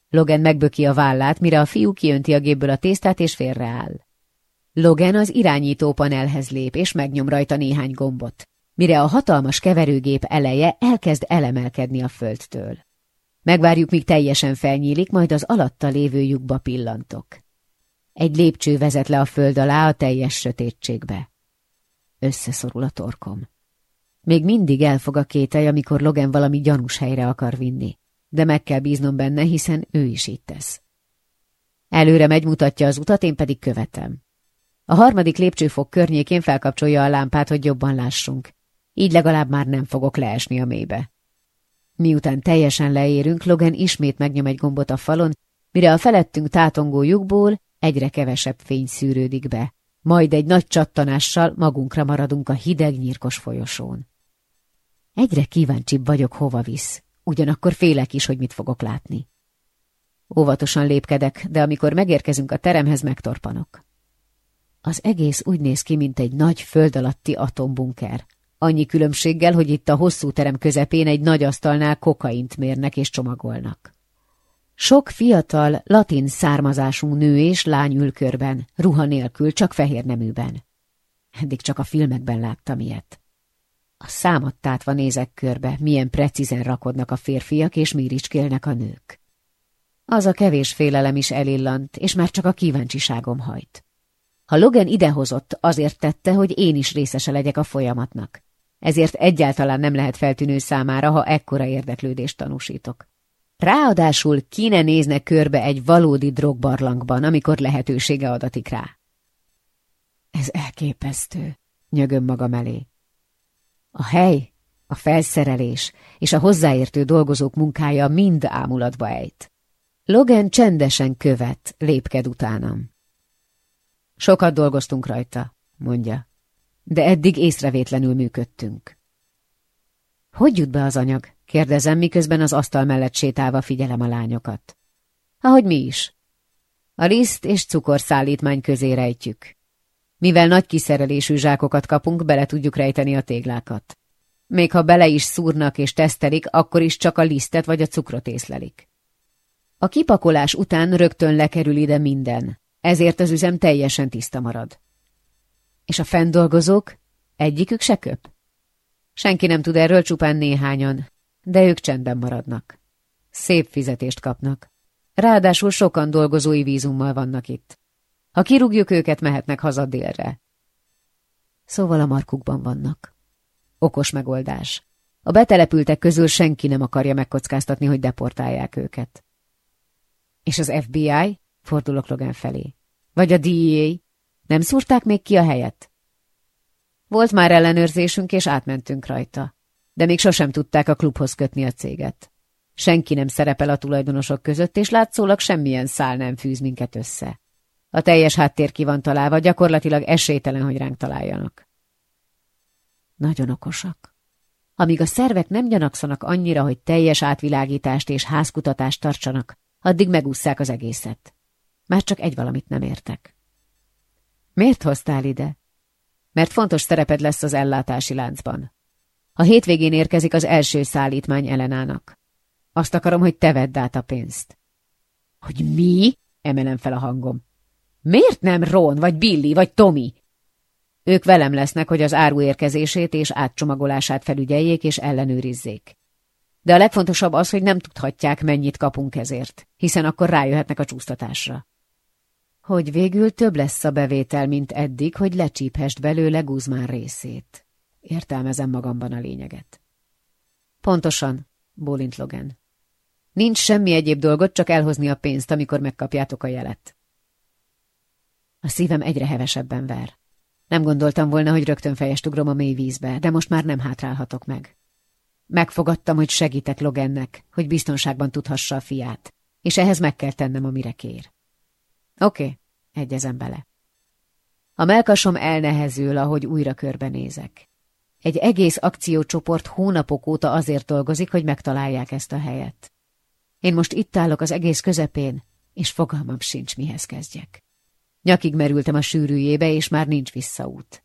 Logan megböki a vállát, mire a fiú kijönti a gépből a tésztát és félreáll. Logan az irányító panelhez lép, és megnyom rajta néhány gombot, mire a hatalmas keverőgép eleje elkezd elemelkedni a földtől. Megvárjuk, míg teljesen felnyílik, majd az alatta lévő lyukba pillantok. Egy lépcső vezet le a föld alá a teljes sötétségbe. Összeszorul a torkom. Még mindig elfog a kételj, amikor Logan valami gyanús helyre akar vinni, de meg kell bíznom benne, hiszen ő is itt tesz. Előre megy, mutatja az utat, én pedig követem. A harmadik lépcsőfok környékén felkapcsolja a lámpát, hogy jobban lássunk. Így legalább már nem fogok leesni a mélybe. Miután teljesen leérünk, Logan ismét megnyom egy gombot a falon, mire a felettünk tátongó lyukból egyre kevesebb fény szűrődik be. Majd egy nagy csattanással magunkra maradunk a hideg nyírkos folyosón. Egyre kíváncsibb vagyok, hova visz, ugyanakkor félek is, hogy mit fogok látni. Óvatosan lépkedek, de amikor megérkezünk a teremhez, megtorpanok. Az egész úgy néz ki, mint egy nagy föld alatti atombunker. Annyi különbséggel, hogy itt a hosszú terem közepén egy nagy asztalnál kokaint mérnek és csomagolnak. Sok fiatal, latin származású nő és lány ül körben, ruha nélkül, csak fehér neműben. Eddig csak a filmekben láttam ilyet. A számat tátva nézek körbe, milyen precízen rakodnak a férfiak és miricskélnek a nők. Az a kevés félelem is elillant, és már csak a kíváncsiságom hajt. Ha Logan idehozott, azért tette, hogy én is részese legyek a folyamatnak. Ezért egyáltalán nem lehet feltűnő számára, ha ekkora érdeklődést tanúsítok. Ráadásul kine nézne körbe egy valódi drogbarlangban, amikor lehetősége adatik rá. Ez elképesztő, nyögöm magam elé. A hely, a felszerelés és a hozzáértő dolgozók munkája mind ámulatba ejt. Logan csendesen követ, lépked utánam. Sokat dolgoztunk rajta, mondja, de eddig észrevétlenül működtünk. Hogy jut be az anyag? kérdezem, miközben az asztal mellett sétálva figyelem a lányokat. Ahogy mi is. A liszt és cukorszállítmány közé rejtjük. Mivel nagy kiszerelésű zsákokat kapunk, bele tudjuk rejteni a téglákat. Még ha bele is szúrnak és tesztelik, akkor is csak a lisztet vagy a cukrot észlelik. A kipakolás után rögtön lekerül ide minden, ezért az üzem teljesen tiszta marad. És a fenndolgozók? Egyikük se köp? Senki nem tud erről, csupán néhányan, de ők csendben maradnak. Szép fizetést kapnak. Ráadásul sokan dolgozói vízummal vannak itt. Ha kirúgjuk őket, mehetnek haza délre. Szóval a markukban vannak. Okos megoldás. A betelepültek közül senki nem akarja megkockáztatni, hogy deportálják őket. És az FBI? Fordulok Logan felé. Vagy a DEA? Nem szúrták még ki a helyet? Volt már ellenőrzésünk, és átmentünk rajta. De még sosem tudták a klubhoz kötni a céget. Senki nem szerepel a tulajdonosok között, és látszólag semmilyen szál nem fűz minket össze. A teljes háttér ki van találva, gyakorlatilag esélytelen, hogy ránk találjanak. Nagyon okosak. Amíg a szervek nem gyanakszanak annyira, hogy teljes átvilágítást és házkutatást tartsanak, addig megúszszák az egészet. Már csak egy valamit nem értek. Miért hoztál ide? Mert fontos szereped lesz az ellátási láncban. A hétvégén érkezik az első szállítmány Elenának. Azt akarom, hogy te vedd át a pénzt. Hogy mi? Emelem fel a hangom. Miért nem Ron, vagy Billy, vagy Tommy? Ők velem lesznek, hogy az áru érkezését és átcsomagolását felügyeljék és ellenőrizzék. De a legfontosabb az, hogy nem tudhatják, mennyit kapunk ezért, hiszen akkor rájöhetnek a csúsztatásra. Hogy végül több lesz a bevétel, mint eddig, hogy lecsíphest belőle Guzmán részét. Értelmezem magamban a lényeget. Pontosan, bólint Logan. Nincs semmi egyéb dolgot, csak elhozni a pénzt, amikor megkapjátok a jelet. A szívem egyre hevesebben ver. Nem gondoltam volna, hogy rögtön fejest ugrom a mély vízbe, de most már nem hátrálhatok meg. Megfogadtam, hogy segítek Logannek, hogy biztonságban tudhassa a fiát, és ehhez meg kell tennem, amire kér. Oké, egyezem bele. A melkasom elnehezül, ahogy újra körbenézek. Egy egész akciócsoport hónapok óta azért dolgozik, hogy megtalálják ezt a helyet. Én most itt állok az egész közepén, és fogalmam sincs, mihez kezdjek. Nyakig merültem a sűrűjébe, és már nincs visszaút.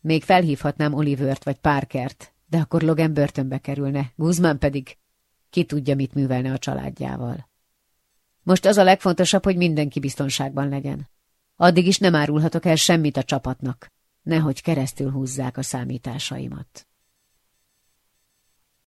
Még felhívhatnám Olivert vagy Parkert, de akkor Logan börtönbe kerülne, Guzman pedig ki tudja, mit művelne a családjával. Most az a legfontosabb, hogy mindenki biztonságban legyen. Addig is nem árulhatok el semmit a csapatnak, nehogy keresztül húzzák a számításaimat.